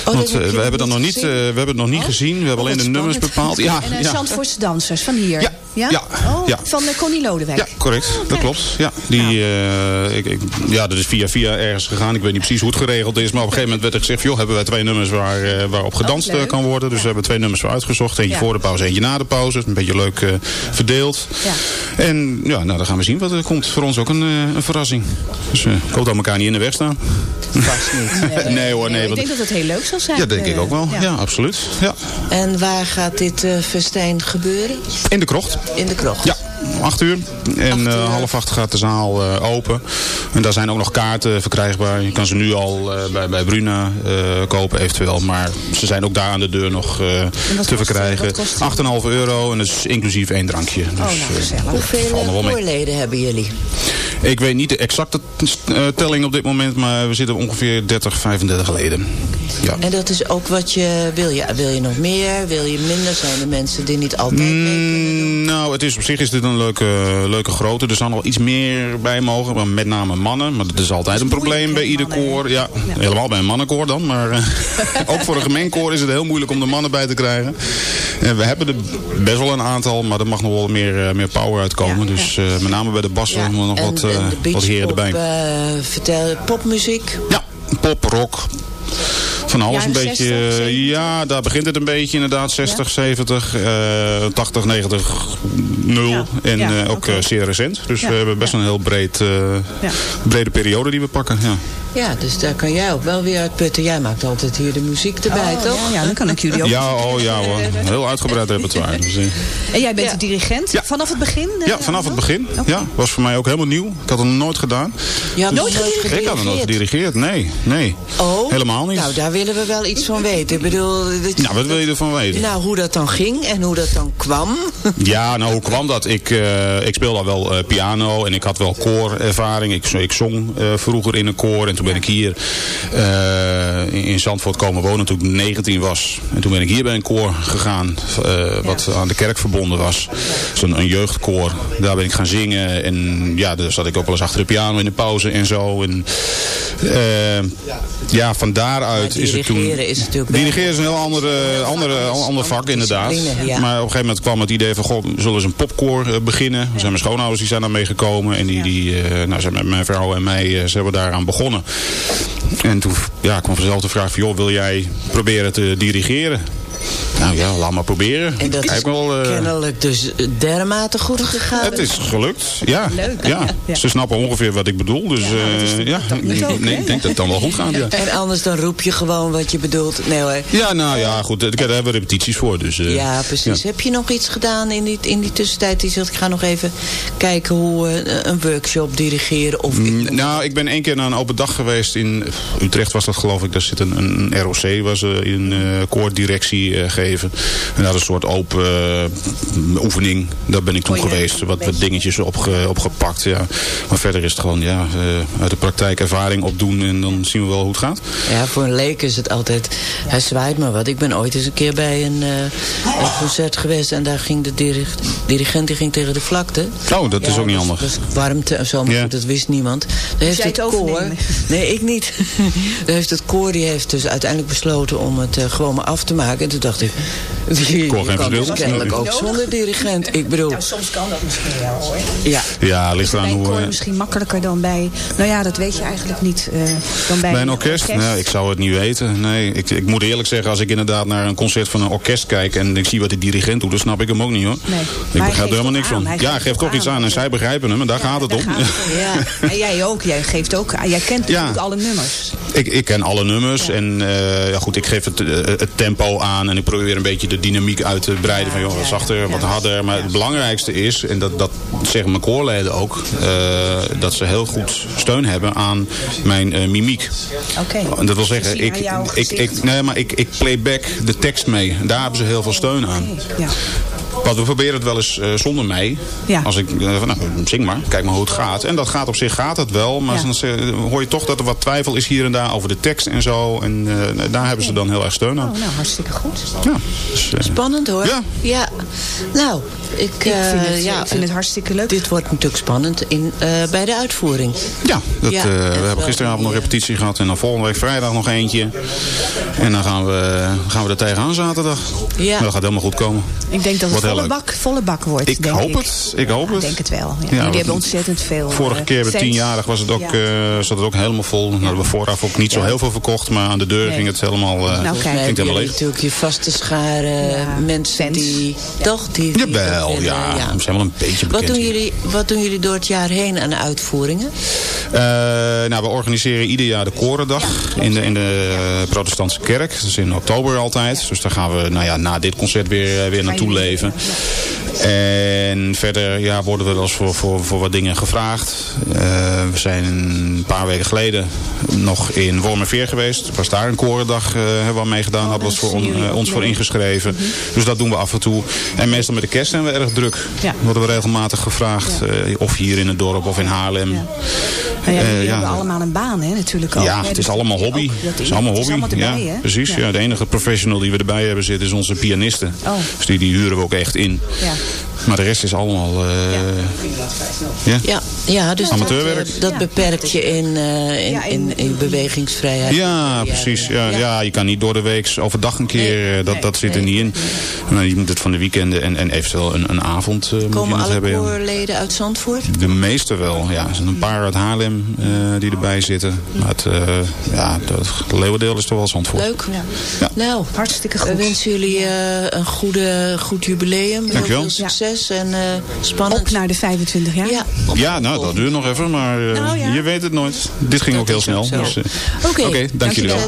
dat Want heb we hebben dat nog niet we hebben het nog niet gezien. We hebben alleen de nummers bepaald. Ja, en uh, ja. Zandvoortse dansers van hier. Ja. Ja? Ja. Oh, Ja. van uh, Connie Lodewijk. Ja, correct. dat klopt. Ja, die, eh, ik, ik, ja, dat is via via ergens gegaan. Ik weet niet precies hoe het geregeld is. Maar op een gegeven moment werd er gezegd... joh, hebben wij twee nummers waar, eh, waarop gedanst Oh, eh, kan worden. Dus we hebben twee nummers voor uitgezocht. Eentje voor de pauze, eentje na de pauze. Een beetje leuk eh, verdeeld. Ja. En ja, nou, dan gaan we zien wat er komt. Voor ons ook een, eh, een verrassing. Dus eh, ik hoop dat we elkaar niet in de weg staan. Vast niet. nee hoor, nee. ik want- denk dat het heel leuk zal zijn. ja, denk ik ook wel. Ja, absoluut. Ja. En waar gaat dit eh, festijn gebeuren? In de krocht. In de krocht? Ja, acht uur. En Acht uur. eh, half acht gaat de zaal eh, open. En daar zijn ook nog kaarten verkrijgbaar. Je kan ze nu al eh, bij, bij Bruna eh, kopen eventueel. Maar ze zijn ook daar aan de deur nog eh, te kost, verkrijgen. eh, wat kost 8,5 euro en dat is inclusief één drankje. Dus, nou, eh, gezellig. Hoeveel voorleden hebben jullie? ik weet niet de exacte telling op dit moment. Maar we zitten op ongeveer 30, 35 leden. Ja. En dat is ook wat je wil. Je, wil je nog meer? Wil je minder? Zijn er mensen die niet altijd mee kunnen doen? Mm, nou, het is, op zich is dit een leuke, leuke grootte. Er zal al iets meer bij mogen, maar met name mannen. Maar dat is altijd een probleem bij ieder mannen, koor. Ja, helemaal bij een mannenkoor dan. Maar eh, ook voor een gemeenkoor is het heel moeilijk om de mannen bij te krijgen. En we hebben er best wel een aantal, maar er mag nog wel meer, eh, meer power uitkomen. Ja, dus eh, met name bij de bassen Ja, moeten nog en- wat, en wat heren erbij. vertel, popmuziek. Ja, pop, rock. Van alles een beetje. 60, eh, 70? ja, daar begint het een beetje inderdaad. 60, 70, eh 80, 90, 0. Ja. En eh, ook eh, zeer recent. Dus we hebben best een heel breed, brede periode die we pakken. Ja. Ja, dus daar kan jij ook wel weer uit putten. Jij maakt altijd hier de muziek erbij, Oh, toch? Ja, ja, dan kan ik jullie ook. ja, oh ja hoor. Heel uitgebreid repertoire. Dus, eh, En jij bent Ja. de dirigent? Ja. Vanaf het begin? eh, ja, vanaf het begin. Ja, was voor mij ook helemaal nieuw. Ik had het nog nooit gedaan. Je had Nooit nooit Ik had het nooit gedirigeerd. Nee, nee. Oh, Helemaal niet. Nou, daar willen we wel iets van weten. Ik bedoel, dit- Nou, wat wil je ervan weten? nou, hoe dat dan ging en hoe dat dan kwam. Ja, nou hoe kwam dat? Ik, eh, ik speelde al wel eh, piano en ik had wel koorervaring. Ik, ik zong eh, vroeger in een koor en toen ben ik hier eh, in, Zandvoort komen wonen toen ik 19 was. En toen ben ik hier bij een koor gegaan eh, wat aan de kerk verbonden was. Zo'n een jeugdkoor. Daar ben ik gaan zingen en ja, daar zat ik ook wel eens achter de piano in de pauze en zo. En, eh, ja, van daaruit is het toen... dirigeren is natuurlijk Dirigeren is een heel andere, andere, ander vak inderdaad. Maar op een gegeven moment kwam het idee van, goh, we zullen eens een popkoor beginnen. Er zijn mijn schoonouders die zijn daarmee gekomen. En die, die nou, zijn met mijn vrouw en mij, eh, ze hebben daaraan begonnen. En toen ja, kwam vanzelf de vraag van, joh, wil jij proberen te dirigeren? Nou ja, laat maar proberen. En dat is wel, eh, kennelijk dus dermate goed gegaan. het is gelukt, ja. Leuk. ja. Ja. Ze snappen ongeveer wat ik bedoel. Dus eh, ja, ook, nee, ik denk dat het dan wel goed gaat. Ja, En anders dan roep je gewoon wat je bedoelt. Nee hoor. ja nou ja, goed. Daar hebben we repetities voor. Dus, eh, Ja, precies. ja. Heb je nog iets gedaan in die, in die tussentijd? Die zegt, ik ga nog even kijken hoe een workshop dirigeren. Of Mm, Nou, ik ben één keer naar een open dag geweest in Utrecht was dat geloof ik. Daar zit een, een ROC, was in eh koordirectie. eh, geven. En daar een soort open eh, oefening. Daar ben ik toen geweest. Wat, wat dingetjes opge, opgepakt. Ja. Maar verder is het gewoon ja, eh, uit de praktijk ervaring opdoen. En dan zien we wel hoe het gaat. Ja, voor een leek is het altijd... Hij zwaait maar wat. Ik ben ooit eens een keer bij een, eh, een concert geweest... en daar ging de dirig- dirigent die ging tegen de vlakte. Oh, dat is ook niet handig. Was warmte en zo, maar Ja. dat wist niemand. Daar heeft het het koor... Nee, ik niet. Daar heeft het koor die heeft dus uiteindelijk besloten om het eh, gewoon maar af te maken. En toen dacht ik... Je, Koor geen je kan dus kennelijk ook zonder dirigent. Ik bedoel... Nou, soms kan dat misschien wel hoor. Ja. Ja, ligt eraan hoe... koor eh, misschien makkelijker dan bij... Nou ja, dat weet je eigenlijk niet. eh, dan bij, Bij een orkest? Nou, ik zou het niet weten. Nee, ik, ik moet eerlijk zeggen, als ik inderdaad naar een concert van een orkest kijk en ik zie wat de dirigent doet, dan snap ik hem ook niet hoor. Nee. Ik begrijp er helemaal niks aan, van. hij Ja, geeft toch iets aan. en zij begrijpen hem en daar gaat het om. Daar gaat het om. Ja. En jij ook. Jij geeft ook... Jij kent Ja. alle nummers. Ik, ik ken alle nummers en eh, ja, goed, ik geef het, eh, het tempo aan en ik probeer een beetje de dynamiek uit te breiden. Van joh, wat zachter, wat harder. Maar het belangrijkste is, en dat, dat zeggen mijn koorleden ook, eh, dat ze heel goed steun hebben aan mijn mimiek. Oké. Dat wil Ze zeggen, ik, ik, ik, nee, maar ik, ik playback de tekst mee. Daar hebben ze heel veel steun aan. Ja. Want we proberen het wel eens eh, zonder mij. Ja. Als ik, eh, van, nou, zing maar, kijk maar hoe het gaat. En dat gaat op zich gaat het wel. Maar Ja. dan hoor je toch dat er wat twijfel is hier en daar over de tekst en zo. En eh, daar hebben ze dan heel erg steun aan. Oh, nou, hartstikke goed. Ja, dus, Spannend hoor. Ja. Nou, ik, Ik vind, eh, het, ja, ik vind het hartstikke leuk. Dit wordt natuurlijk spannend in, eh, bij de uitvoering. ja, dat, Ja, eh, we hebben gisteravond nog repetitie gehad. En dan volgende week vrijdag nog eentje. En dan gaan we, gaan we er tegenaan zaterdag. Ja. Maar dat gaat helemaal goed komen. Ik denk dat het volle bak, volle bak wordt. Ik denk hoop het. Ik hoop Ja, het. denk het wel. Ja. Hebben ontzettend veel. Vorige keer bij tienjarig was het ook, Ja. eh, zat het ook helemaal vol. Nou, hadden we vooraf ook niet zo heel veel verkocht. Maar aan de deur Nee. ging het helemaal, eh Nou, kijk. Ging het helemaal leeg. natuurlijk je vaste schare Ja, mensen fans. die... Toch? Die, die Jawel, ja. We zijn wel een beetje bekend. Wat doen, jullie, wat doen jullie door het jaar heen aan uitvoeringen? Eh, nou, we organiseren ieder jaar de Korendag in de, in de protestantse kerk. Dat is in oktober altijd. Dus daar gaan we nou ja, na dit concert weer, eh, weer naartoe leven. En verder ja, worden we wel eens voor, voor, voor wat dingen gevraagd. Eh, we zijn een paar weken geleden nog in Wormerveer geweest. Was daar een Korendag eh hebben we aan meegedaan. Hadden we ons voor, on- ons voor ingeschreven. Dus dat doen we af en toe. En meestal met de kerst zijn we erg druk. Ja. Worden we regelmatig gevraagd. eh, of hier in het dorp of in Haarlem. Nou ja, Eh, jullie ja. hebben allemaal een baan, hè, natuurlijk ook. Ja, het is allemaal hobby. ook- Het is allemaal hobby. allemaal erbij, ja, precies. Ja. de enige professional die we erbij hebben zitten is onze pianiste. Oh. Dus die, die huren we ook echt in. Maar de rest is allemaal... eh, ja. Ja, ja dus Amateurwerk. dat, eh, dat beperkt je in, eh, in, in- in, in bewegingsvrijheid. Ja, precies. Ja, ja, je kan niet door de week overdag een keer, eh, dat, dat zit er niet in. Je moet het van de weekenden en, en eventueel een, een avond eh, moet je Komen het alle hebben. koorleden uit Zandvoort? De meeste wel, ja. Er zijn een paar uit Haarlem eh, die erbij zitten. Maar het, eh, ja, het leeuwendeel is toch wel Zandvoort. Leuk. Ja. Nou, Hartstikke we goed. wensen jullie eh, een goede, goed jubileum. Heel Dankjewel. veel succes en eh, spannend. Op naar de 25 jaar. Ja, Ja, nou, dat duurt nog even, maar eh, Nou ja. je weet het nooit. Dit ging Dat ook heel snel. Dus, eh, Oké, Oké, dank jullie wel.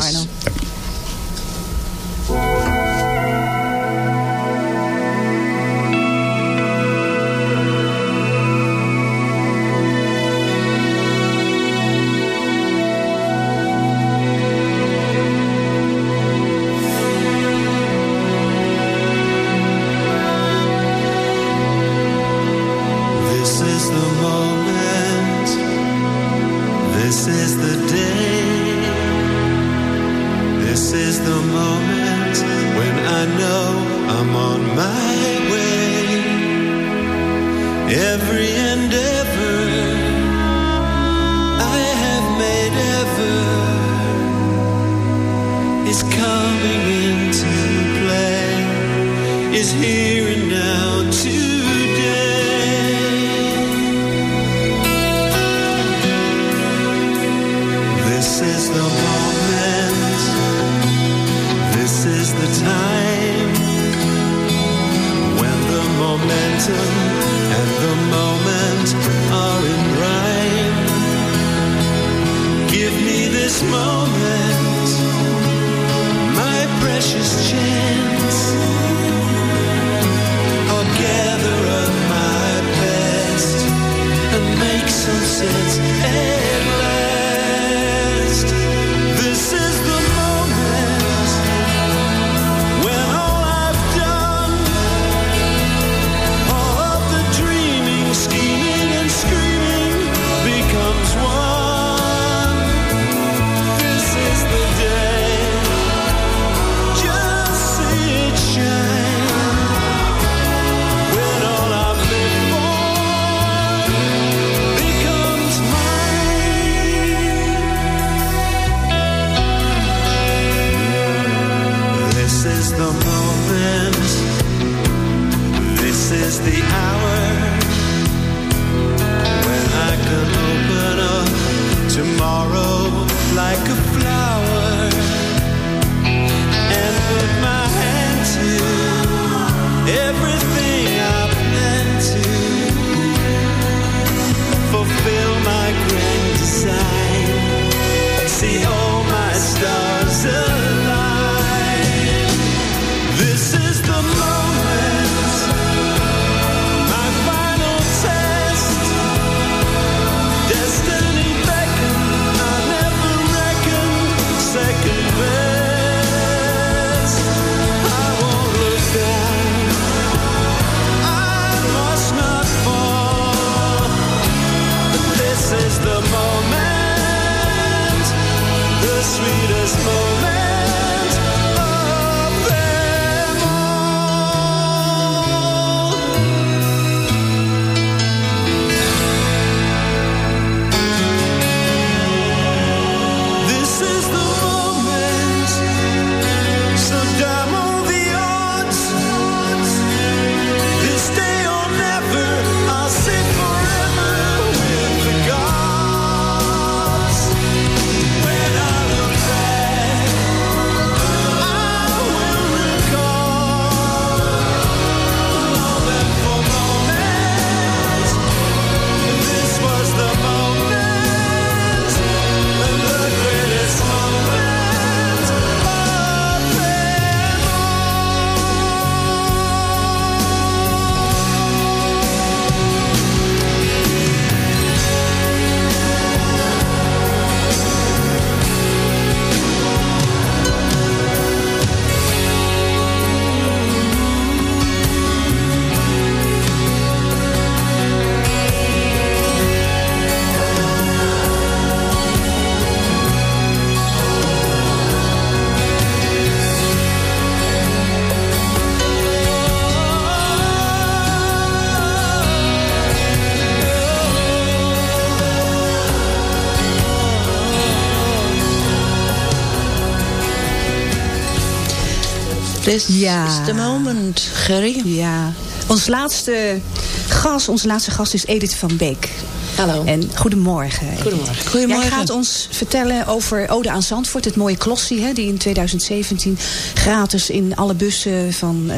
This Ja. is the moment, Gerry. Ja. Ons laatste gast, onze laatste gast is Edith van Beek. Hallo. En goedemorgen. Goedemorgen. Goedemorgen. Jij gaat ons vertellen over Ode aan Zandvoort, het mooie klossie, hè, die in 2017 gratis in alle bussen van eh,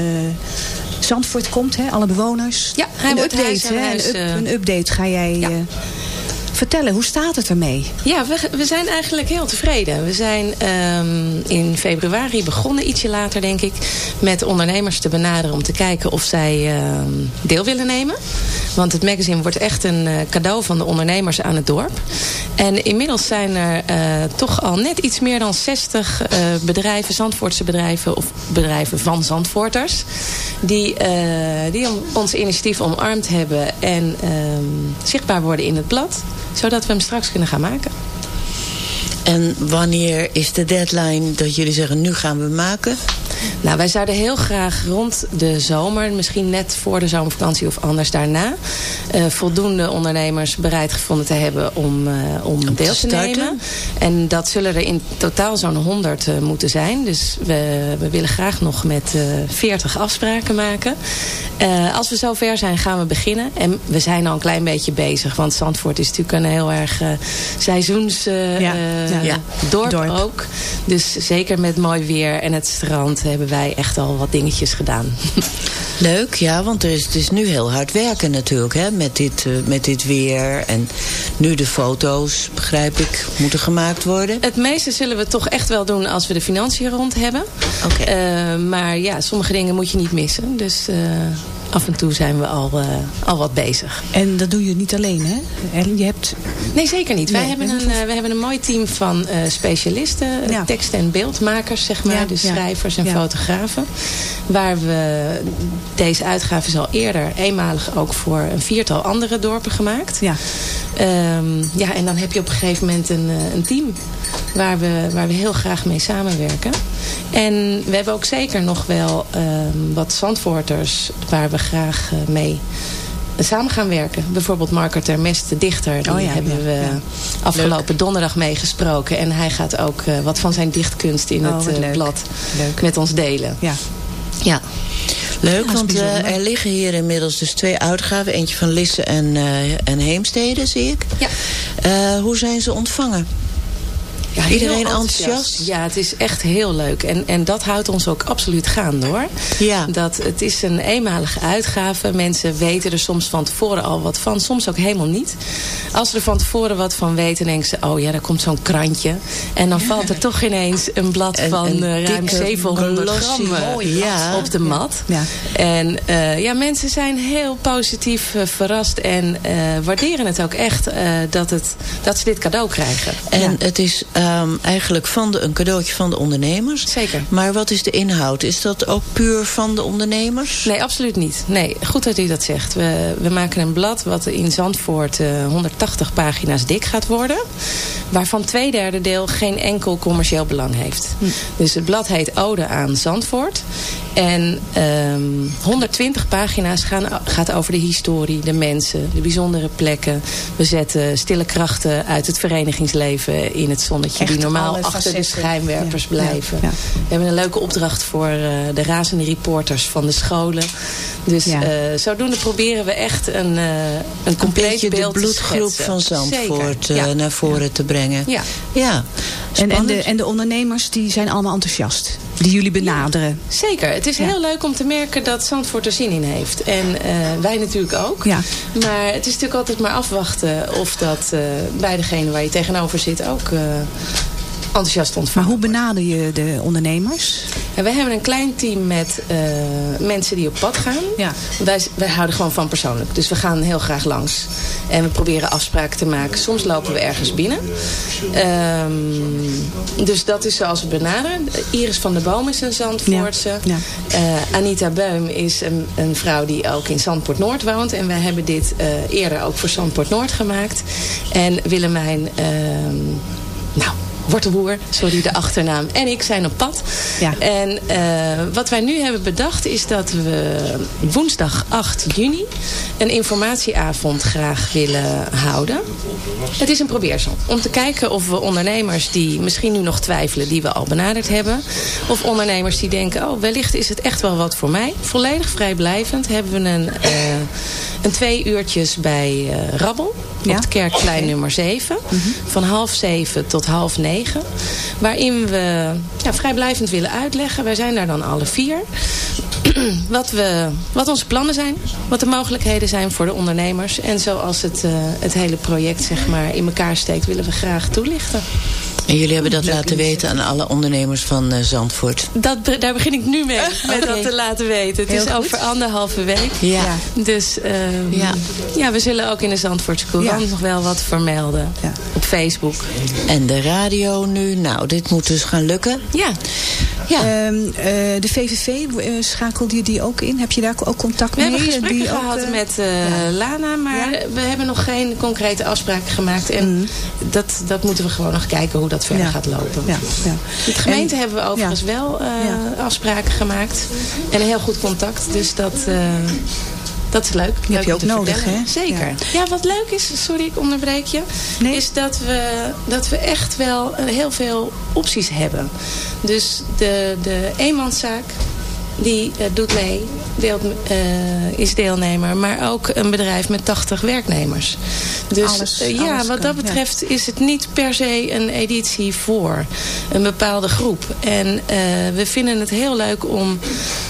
Zandvoort komt, hè, alle bewoners. Ja, hij een update, huis hè, huis, een, up- eh, een update ga jij Ja. eh, vertellen. Hoe staat het ermee? Ja, we, we zijn eigenlijk heel tevreden. We zijn ehm, in februari begonnen, ietsje later denk ik, met ondernemers te benaderen om te kijken of zij ehm, deel willen nemen. Want het magazine wordt echt een eh, cadeau van de ondernemers aan het dorp. En inmiddels zijn er eh, toch al net iets meer dan 60 eh, bedrijven, Zandvoortse bedrijven of bedrijven van Zandvoorters, die, die ons initiatief omarmd hebben en ehm, zichtbaar worden in het blad zodat we hem straks kunnen gaan maken. En wanneer is de deadline dat jullie zeggen, nu gaan we maken? Nou, wij zouden heel graag rond de zomer, misschien net voor de zomervakantie of anders daarna, eh, voldoende ondernemers bereid gevonden te hebben om, eh, om, deel te, nemen. En dat zullen er in totaal zo'n 100 eh, moeten zijn. Dus we, we willen graag nog met eh 40 afspraken maken. Als we zover zijn, gaan we beginnen. En we zijn al een klein beetje bezig. Want Zandvoort is natuurlijk een heel erg seizoens Ja, ja, ja. dorp, Dorp. ook. Dus zeker met mooi weer en het strand hebben wij echt al wat dingetjes gedaan. Leuk, ja, want er is, het is nu heel hard werken natuurlijk, hè, met dit, eh, met dit weer. En nu de foto's, begrijp ik, moeten gemaakt worden. Het meeste zullen we toch echt wel doen als we de financiën rond hebben. Oké. Eh, maar ja, sommige dingen moet je niet missen. Dus eh, af en toe zijn we al, eh, al wat bezig. En dat doe je niet alleen, hè? Ellen, je hebt... Nee, zeker niet. Wij hebben een, eh, we hebben een mooi team van eh, specialisten, Ja. tekst- en beeldmakers, zeg maar. Ja, dus ja. schrijvers en fotografen. Waar we deze uitgave is al eerder eenmalig ook voor een viertal andere dorpen gemaakt. Ja. Ehm, ja, en dan heb je op een gegeven moment een, eh, een team waar we, waar we heel graag mee samenwerken. En we hebben ook zeker nog wel ehm, wat Zandvoorters waar we graag eh, mee samen gaan werken. Bijvoorbeeld Marco Termest, de dichter. Die Oh ja, hebben ja, we ja. afgelopen donderdag meegesproken. En hij gaat ook eh, wat van zijn dichtkunst in Oh, het blad Leuk. met ons delen. Ja. Ja. Leuk, want eh, er liggen hier inmiddels dus twee uitgaven. Eentje van Lisse en, eh en Heemstede, zie ik. Ja. Eh, hoe zijn ze ontvangen? Ja, Iedereen enthousiast? Ja, het is echt heel leuk. En, en dat houdt ons ook absoluut gaande hoor. Ja. Dat, het is een eenmalige uitgave. Mensen weten er soms van tevoren al wat van. Soms ook helemaal niet. Als ze er van tevoren wat van weten, denken ze... oh ja, daar komt zo'n krantje. En dan valt er toch ineens een blad Een- van een eh, ruim dikke, 700 glossy, gram eh, ja, op de mat. Ja. En eh, ja, mensen zijn heel positief verrast. En waarderen het ook echt dat, het, dat ze dit cadeau krijgen. En het is ehm, eigenlijk van de, een cadeautje van de ondernemers. Zeker. Maar wat is de inhoud? Is dat ook puur van de ondernemers? Nee, absoluut niet. Nee, goed dat u dat zegt. We, we maken een blad wat in Zandvoort eh, 180 pagina's dik gaat worden. Waarvan twee derde deel geen enkel commercieel belang heeft. Dus het blad heet Ode aan Zandvoort. En ehm 120 pagina's gaan, gaat over de historie, de mensen, de bijzondere plekken. We zetten stille krachten uit het verenigingsleven in het zonnetje. Echt die normaal achter de schijnwerpers Ja, blijven. ja. We hebben een leuke opdracht voor eh, de razende reporters van de scholen. Dus eh, zodoende proberen we echt een, eh, een compleet de beeld te bloedgroep schetsen. van Zandvoort naar voren te brengen. Ja. ja. En, en, de, en de ondernemers die zijn allemaal enthousiast. Die jullie benaderen. Zeker. Het is Ja. heel leuk om te merken dat Zandvoort er zin in heeft. En eh, wij natuurlijk ook. Ja. Maar het is natuurlijk altijd maar afwachten of dat eh, bij degene waar je tegenover zit ook enthousiast Maar ontvangen hoe benader je de ondernemers? En wij hebben een klein team met eh, mensen die op pad gaan. Ja. Wij, wij houden gewoon van persoonlijk. Dus we gaan heel graag langs. En we proberen afspraken te maken. Soms lopen we ergens binnen. Ehm, dus dat is zoals we benaderen. Iris van der Boom is een Zandvoortse. Ja, ja. Eh, Anita Beum is een, een vrouw die ook in Zandpoort Noord woont. En wij hebben dit eh, eerder ook voor Zandpoort Noord gemaakt. En Willemijn... ehm, nou, Wortelboer, sorry, de achternaam. En ik zijn op pad. Ja. En eh, wat wij nu hebben bedacht is dat we woensdag 8 juni een informatieavond graag willen houden. Het is een probeersel. Om te kijken of we ondernemers die misschien nu nog twijfelen, die we al benaderd hebben. Of ondernemers die denken, oh wellicht is het echt wel wat voor mij. Volledig vrijblijvend hebben we een, eh, een twee uurtjes bij eh, Rabbel. Ja? Op het Kerkplein nummer 7. Van half zeven tot half Waarin we vrijblijvend willen uitleggen. Wij zijn daar dan alle vier. wat, we, wat onze plannen zijn. Wat de mogelijkheden zijn voor de ondernemers. En zoals het, eh, het hele project zeg maar, in elkaar steekt willen we graag toelichten. En jullie hebben dat laten weten aan alle ondernemers van eh, Zandvoort. Dat, daar begin ik nu mee, met Oké. dat te laten weten. Het Heel is goed. over anderhalve week. Ja. Dus ehm, Ja. ja. we zullen ook in de Zandvoortse Courant Ja. nog wel wat vermelden. Ja. Op Facebook. En de radio nu. Nou, dit moet dus gaan lukken. Ja, Ja. Ehm, eh, de VVV, eh, schakelde je die ook in? Heb je daar ook contact we mee? hebben gesprekken Die ook, gehad eh, met eh, ja. Lana. Maar we hebben nog geen concrete afspraken gemaakt. En dat, dat moeten we gewoon nog kijken hoe dat verder gaat lopen. Ja, ja. Met de gemeente En- hebben we overigens wel eh, afspraken gemaakt. En een heel goed contact. Dus dat, eh, dat is leuk. Die heb je ook nodig, vertellen. hè? Zeker. Ja. wat leuk is, sorry ik onderbreek je. Nee. Is dat we, dat we echt wel eh, heel veel opties hebben. Dus de, de eenmanszaak die eh, doet mee, deelt, eh, is deelnemer. Maar ook een bedrijf met 80 werknemers. Dus Alles- eh, ja, alles wat kan, dat betreft is het niet per se een editie voor een bepaalde groep. En we vinden het heel leuk om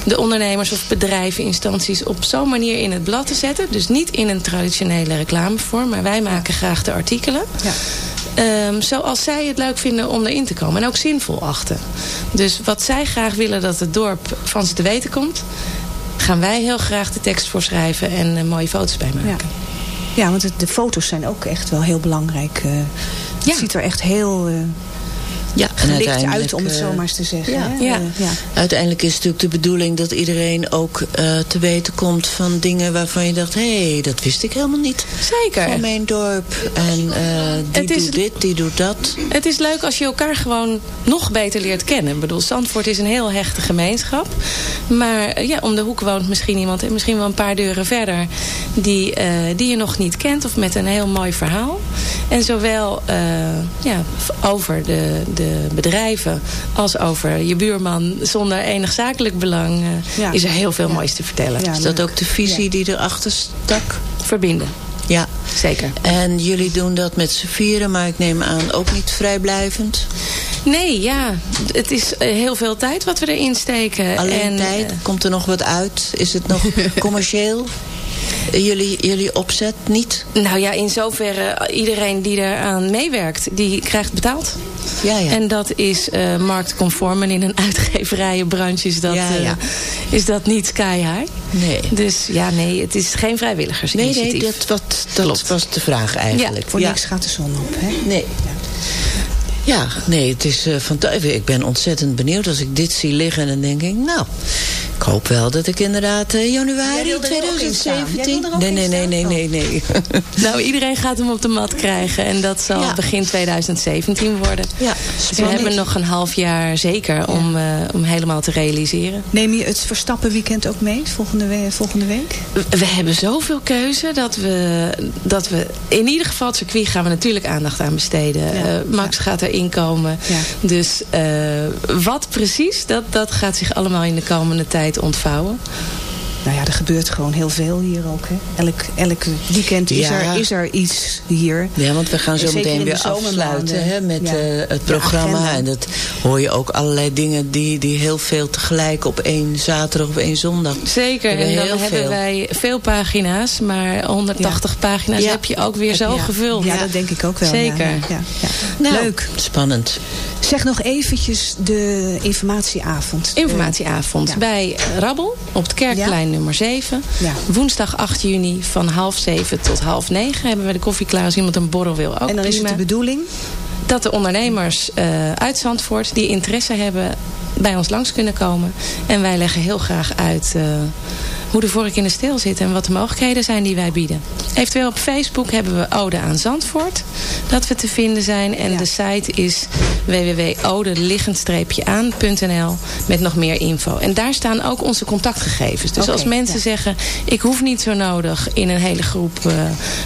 de ondernemers of bedrijven, instanties op zo'n manier in het blad te zetten. Dus niet in een traditionele reclamevorm, maar wij maken graag de artikelen. Ja. Ehm, zoals zij het leuk vinden om erin te komen. En ook zinvol achten. Dus wat zij graag willen dat het dorp van ze te weten komt... gaan wij heel graag de tekst voor schrijven en eh, mooie foto's bij maken. Ja. Ja, want het- de foto's zijn ook echt wel heel belangrijk. eh. het Ja. ziet er echt heel eh ja, uiteindelijk, uit, om het eh, zo maar eens te zeggen. ja. hè? Ja. Ja. Uiteindelijk is het natuurlijk de bedoeling dat iedereen ook eh, te weten komt van dingen waarvan je dacht, hé, hey, dat wist ik helemaal niet. Zeker. Van mijn dorp. En eh, die Het is- doet dit, die doet dat. Het is leuk als je elkaar gewoon nog beter leert kennen. Ik bedoel, Zandvoort is een heel hechte gemeenschap. Maar ja, om de hoek woont misschien iemand, en misschien wel een paar deuren verder... die, eh, die je nog niet kent of met een heel mooi verhaal. En zowel eh, ja, over de, de bedrijven als over je buurman... zonder enig zakelijk belang eh, Ja. is er heel veel moois te vertellen. Ja, Is dat leuk. ook de visie Ja. die erachter stak? Verbinden, Ja. zeker. En jullie doen dat met z'n vieren, maar ik neem aan ook niet vrijblijvend. Nee, ja. Het is eh, heel veel tijd wat we erin steken. Alleen en, tijd, eh, komt er nog wat uit? Is het nog commercieel? Jullie, jullie opzet niet? Nou ja, in zoverre eh, iedereen die eraan meewerkt, die krijgt betaald. Ja, ja. En dat is eh, marktconform. En in een uitgeverijenbranche is dat, Ja, ja. eh, is dat niet high. Nee. Dus ja, nee, het is geen Nee, vrijwilligersinitiatief. nee, dat, wat, dat Klopt. was de vraag eigenlijk. Voor niks gaat de zon op. Hè? Nee. Ja, nee, het is uh, fantastisch. Ik ben ontzettend benieuwd als ik dit zie liggen. En dan denk ik, nou, ik hoop wel dat ik inderdaad uh, Jij januari wil er ook in staan. Jij 2017... wil er ook Nee, nee, nee, nee, nee, nee. Nou, iedereen gaat hem op de mat krijgen. En dat zal Ja. begin 2017 worden. Ja, Dus we hebben nog een half jaar zeker om, eh, om helemaal te realiseren. Neem je het Verstappen weekend ook mee volgende, we- volgende week? We- We hebben zoveel keuze dat we, dat we... In ieder geval het circuit gaan we natuurlijk aandacht aan besteden. Ja. Eh, Max gaat erin komen. Ja. Dus eh, wat precies, dat, dat gaat zich allemaal in de komende tijd ontvouwen. Nou ja, er gebeurt gewoon heel veel hier ook. Hè? Elk, elk weekend is, Ja. er, is er iets hier. Ja, want we gaan zo meteen weer afsluiten hè, met Ja. eh, het programma. En dat hoor je ook allerlei dingen die, die heel veel tegelijk op één zaterdag of één zondag. Zeker, en dan heel hebben veel. wij veel pagina's. Maar 180 pagina's Ja. heb je ook weer zo Ja. gevuld. Ja, dat denk ik ook wel. ja. Zeker. Ja, ja, ja. Nou, Leuk. Spannend. Zeg nog eventjes de informatieavond. Informatieavond Ja. bij Rabbel op het Kerkplein nummer 7. Ja. Woensdag 8 juni van half 7 tot half 9 hebben we de koffie klaar. Als iemand een borrel wil ook en dan is het de bedoeling? dat de ondernemers eh, uit Zandvoort die interesse hebben bij ons langs kunnen komen. En wij leggen heel graag uit eh, hoe de vork in de steel zit en wat de mogelijkheden zijn die wij bieden. Eventueel op Facebook hebben we Ode aan Zandvoort. Dat we te vinden zijn. En de site is www.ode-aan.nl met nog meer info. En daar staan ook onze contactgegevens. Dus als mensen ja. zeggen, ik hoef niet zo nodig in een hele groep eh,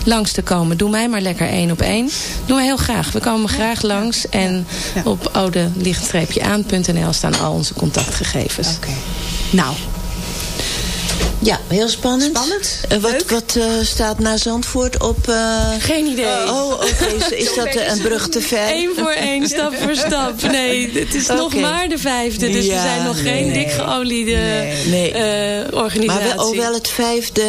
langs te komen. Doe mij maar lekker één op één. Doen we heel graag. We komen graag langs. En op ode-aan.nl staan al onze contactgevens. Oké. Nou. Ja, heel spannend. Spannend. Eh, wat wat eh, staat na Zandvoort op... eh, Geen idee. Oh, oké. Is, is dat een brug te ver? Eén voor één, stap voor stap. Nee, het is nog maar de vijfde. Dus we Ja, zijn nog geen nee. dik geoliede Nee. eh, organisatie. Maar wel, oh, wel het vijfde,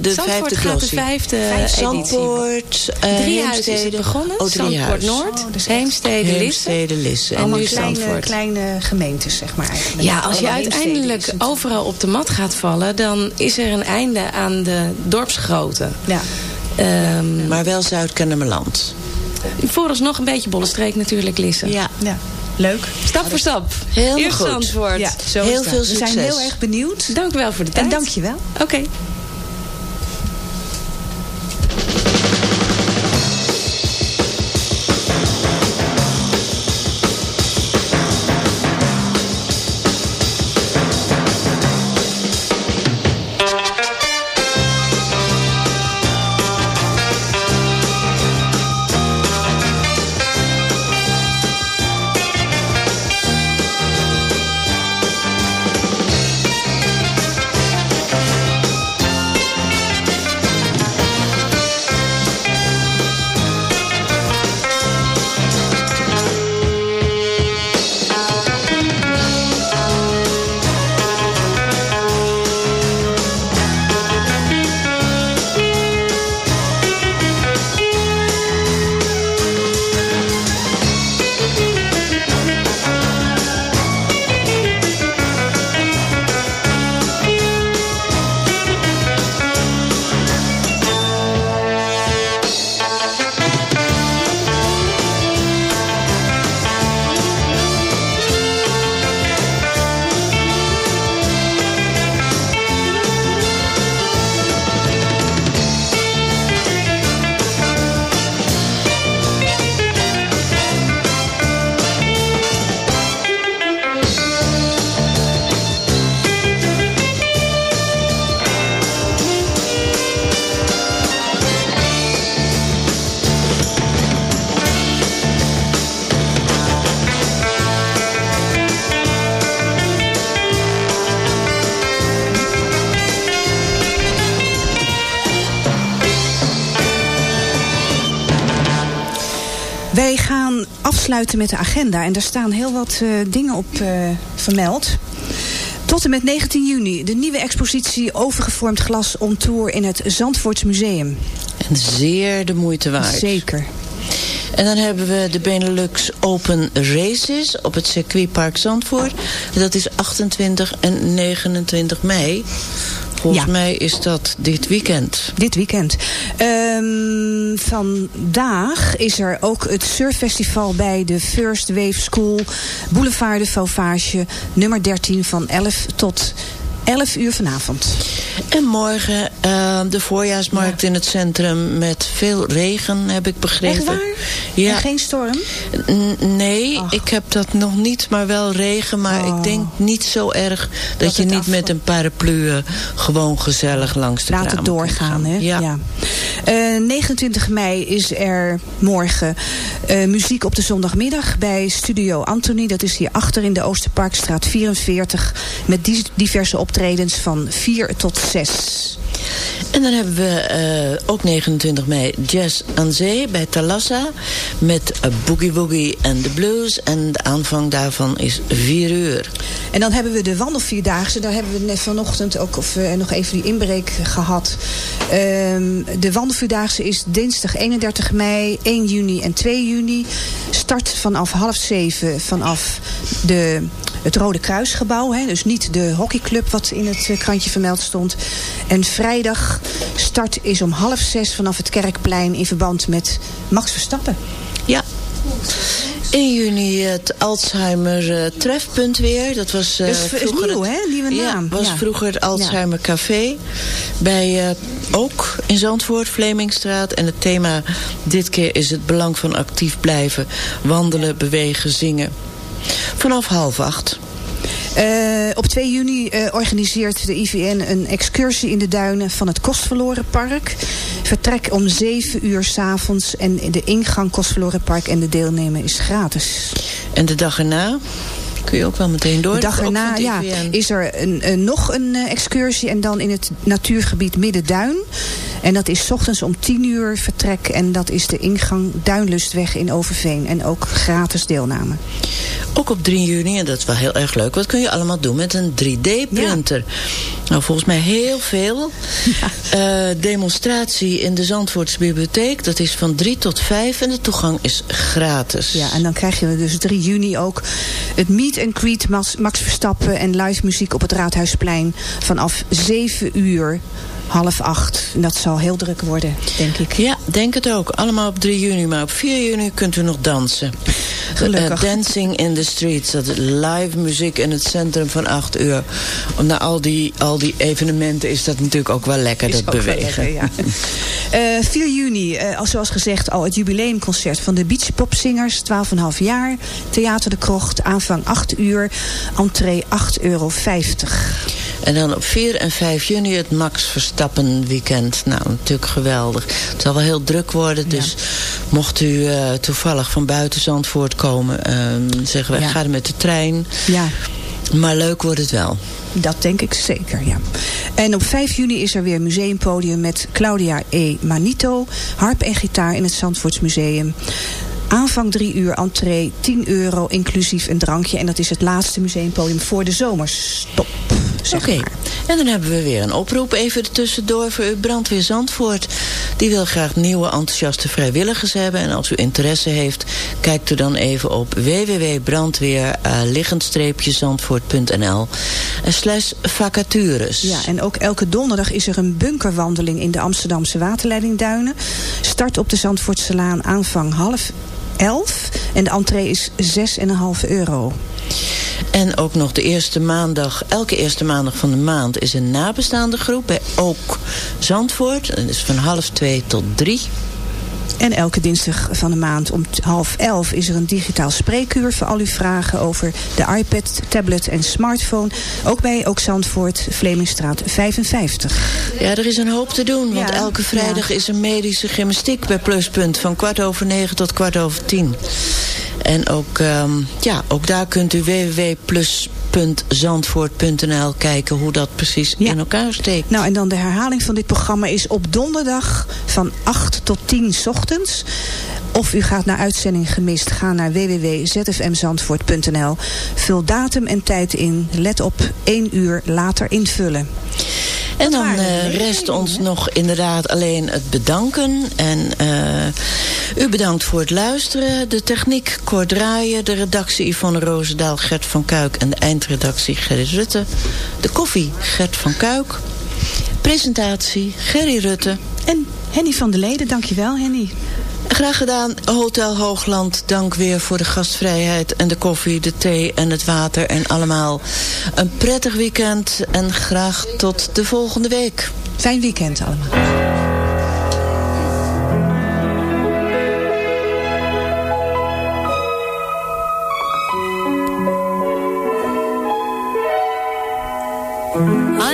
de Zandvoort vijfde gaat de vijfde editie. Zandvoort, eh Driehuis is het begonnen. Oh, Zandvoort. Noord, Heemstede, Lisse. Heemstede, Lisse. En nu kleine, Zandvoort. kleine gemeentes, zeg maar eigenlijk. Ja, als je uiteindelijk overal op de mat gaat vallen... dan is er een einde aan de dorpsgrootte. Ja. Ehm, Maar wel Zuid-Kennemerland. Vooralsnog een beetje Bollenstreek natuurlijk, Lisse. Ja. ja. Leuk. Stap voor stap. Heel Eerst goed. Zandvoort. Ja, zo Heel veel We zijn succes. heel erg benieuwd. Dank u wel voor de tijd. En dank je wel. Oké. Afsluiten met de agenda. En daar staan heel wat eh, dingen op eh, vermeld. Tot en met 19 juni de nieuwe expositie Overgevormd Glas on Tour in het Zandvoorts Museum. En zeer de moeite waard. Zeker. En dan hebben we de Benelux Open Races op het circuitpark Zandvoort. Dat is 28 en 29 mei. Volgens Ja. mij is dat dit weekend. Dit weekend. Ehm, vandaag is er ook het surffestival bij de First Wave School Boulevard de Fauvage nummer 13 van 11 tot 11 uur vanavond. En morgen eh, de voorjaarsmarkt in het centrum met veel regen, heb ik begrepen. Echt waar? Ja. En geen storm? N- Nee, ik heb dat nog niet, maar wel regen. Maar Oh. ik denk niet zo erg dat, Dat je het niet met een paraplu eh, gewoon gezellig langs de Laat het kramen kunt doorgaan. gaan. Hè? Ja. Eh, 29 mei is er morgen eh, muziek op de zondagmiddag bij Studio Anthony. Dat is hier achter in de Oosterparkstraat 44. Met diverse optredens van 4 tot 6. En dan hebben we eh, ook 29 mei Jazz aan Zee bij Talassa. Met eh, Boogie Woogie en de Blues. En de aanvang daarvan is 4 uur. En dan hebben we de wandelvierdaagse. Daar hebben we net vanochtend ook of, eh, nog even die inbreek gehad. Ehm, de wandelvierdaagse is dinsdag 31 mei, 1 juni en 2 juni. Start vanaf half zeven vanaf de, het Rode Kruisgebouw. Hè, dus niet de hockeyclub wat in het eh, krantje vermeld stond. En vrijdag start is om half zes vanaf het Kerkplein in verband met Max Verstappen. Ja. 1 juni het Alzheimer eh, trefpunt weer. Dat was, is vroeger nieuw, hè? Nieuwe ja, naam. was Ja. vroeger het Alzheimer Café. Bij, ook in Zandvoort, Vlemingstraat. En het thema dit keer is het belang van actief blijven. Wandelen, bewegen, zingen. Vanaf half acht. Eh, op 2 juni eh, organiseert de IVN een excursie in de duinen van het Kostverlorenpark. Vertrek om 7 uur s'avonds en de ingang Kostverlorenpark en de deelnemen is gratis. En de dag erna kun je ook wel meteen door. De dag erna ja, is er een, een- nog een eh, excursie en dan in het natuurgebied Middenduin. En dat is 's ochtends om 10 uur vertrek en dat is de ingang Duinlustweg in Overveen. En ook gratis deelname. Ook op 3 juni, en dat is wel heel erg leuk. Wat kun je allemaal doen met een 3D-printer? Nou, volgens mij heel veel. Eh, demonstratie in de Zandvoortse Bibliotheek. Dat is van 3 tot 5 en de toegang is gratis. Ja, en dan krijg je dus 3 juni ook het meet greet Max, Max Verstappen en live muziek op het Raadhuisplein vanaf 7 uur, half acht. Dat zal heel druk worden, denk ik. Ja, denk het ook. Allemaal op 3 juni. Maar op 4 juni kunt u nog dansen. Gelukkig. Eh, dancing in the streets. Dat is live muziek in het centrum van 8 uur. Om na al die, al die evenementen is dat natuurlijk ook wel lekker, Is dat bewegen. lekker, ja. Eh, 4 juni, eh, als zoals gezegd, al het jubileumconcert van de Beachpopzingers. 12,5 jaar. Theater de Krocht, aanvang 8 uur. Entree 8,50 euro. En dan op 4 en 5 juni het Max Verstappen weekend. Nou, natuurlijk geweldig. Het zal wel heel druk worden, dus mocht u eh, toevallig van buiten Zandvoort komen... ehm, zeggen wij, Ja. ga er met de trein. Ja. Maar leuk wordt het wel. Dat denk ik zeker, ja. En op 5 juni is er weer museumpodium met Claudia E. Manito. Harp en gitaar in het Zandvoorts Museum. Aanvang 3 uur, entree 10 euro, inclusief een drankje. En dat is het laatste museumpodium voor de zomerstop. Oké, en dan hebben we weer een oproep even ertussendoor voor brandweer Zandvoort. Die wil graag nieuwe enthousiaste vrijwilligers hebben. En als u interesse heeft, kijkt u dan even op www.brandweer-zandvoort.nl slash vacatures. Ja, en ook elke donderdag is er een bunkerwandeling in de Amsterdamse waterleidingduinen. Start op de Zandvoortse Laan aanvang half elf. En de entree is 6,5 euro. En ook nog de eerste maandag, elke eerste maandag van de maand is een nabestaande groep bij Ook Zandvoort. Dat is van half twee tot drie. En elke dinsdag van de maand om half elf is er een digitaal spreekuur voor al uw vragen over de iPad, tablet en smartphone. Ook bij Ook Zandvoort, Vlemingstraat 55. Ja, er is een hoop te doen, want Ja, elke vrijdag is er medische gymnastiek bij Pluspunt van kwart over negen tot kwart over tien. En ook, ehm, ja, ook daar kunt u www.plus.zandvoort.nl kijken hoe dat precies in elkaar steekt. Nou, en dan de herhaling van dit programma is op donderdag van 8 tot 10 's ochtends. Of u gaat naar uitzending gemist, ga naar www.zfmzandvoort.nl. Vul datum en tijd in. Let op, 1 uur later invullen. En dan eh, rest ons nog inderdaad alleen het bedanken. En eh, u bedankt voor het luisteren. De techniek Cor Draaien, de redactie Yvonne Roosendaal, Gert van Kuik... en de eindredactie Gerry Rutte. De koffie Gert van Kuik. Presentatie Gerry Rutte. En Henny van der Leden, dankjewel Henny. Graag gedaan, Hotel Hoogland. Dank weer voor de gastvrijheid en de koffie, de thee en het water. En allemaal een prettig weekend. En graag tot de volgende week. Fijn weekend allemaal.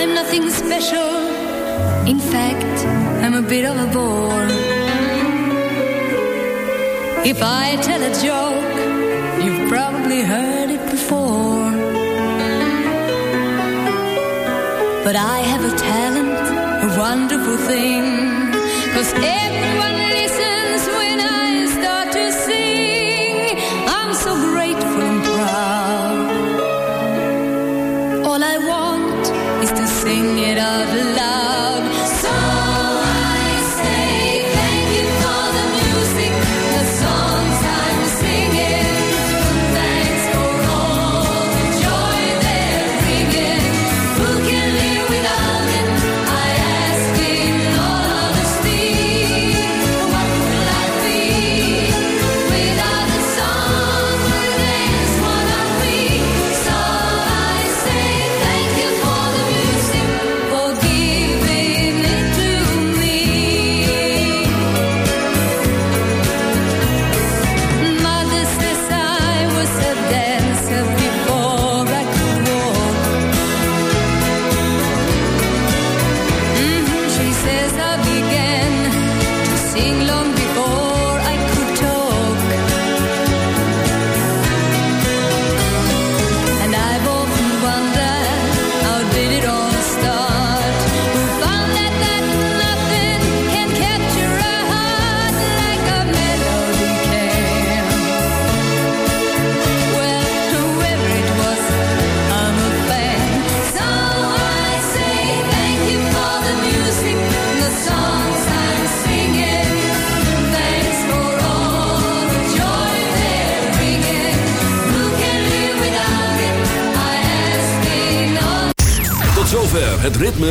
I'm nothing special. In fact, I'm a bit of a bore. If I tell a joke, you've probably heard it before. But I have a talent, a wonderful thing. Cause everyone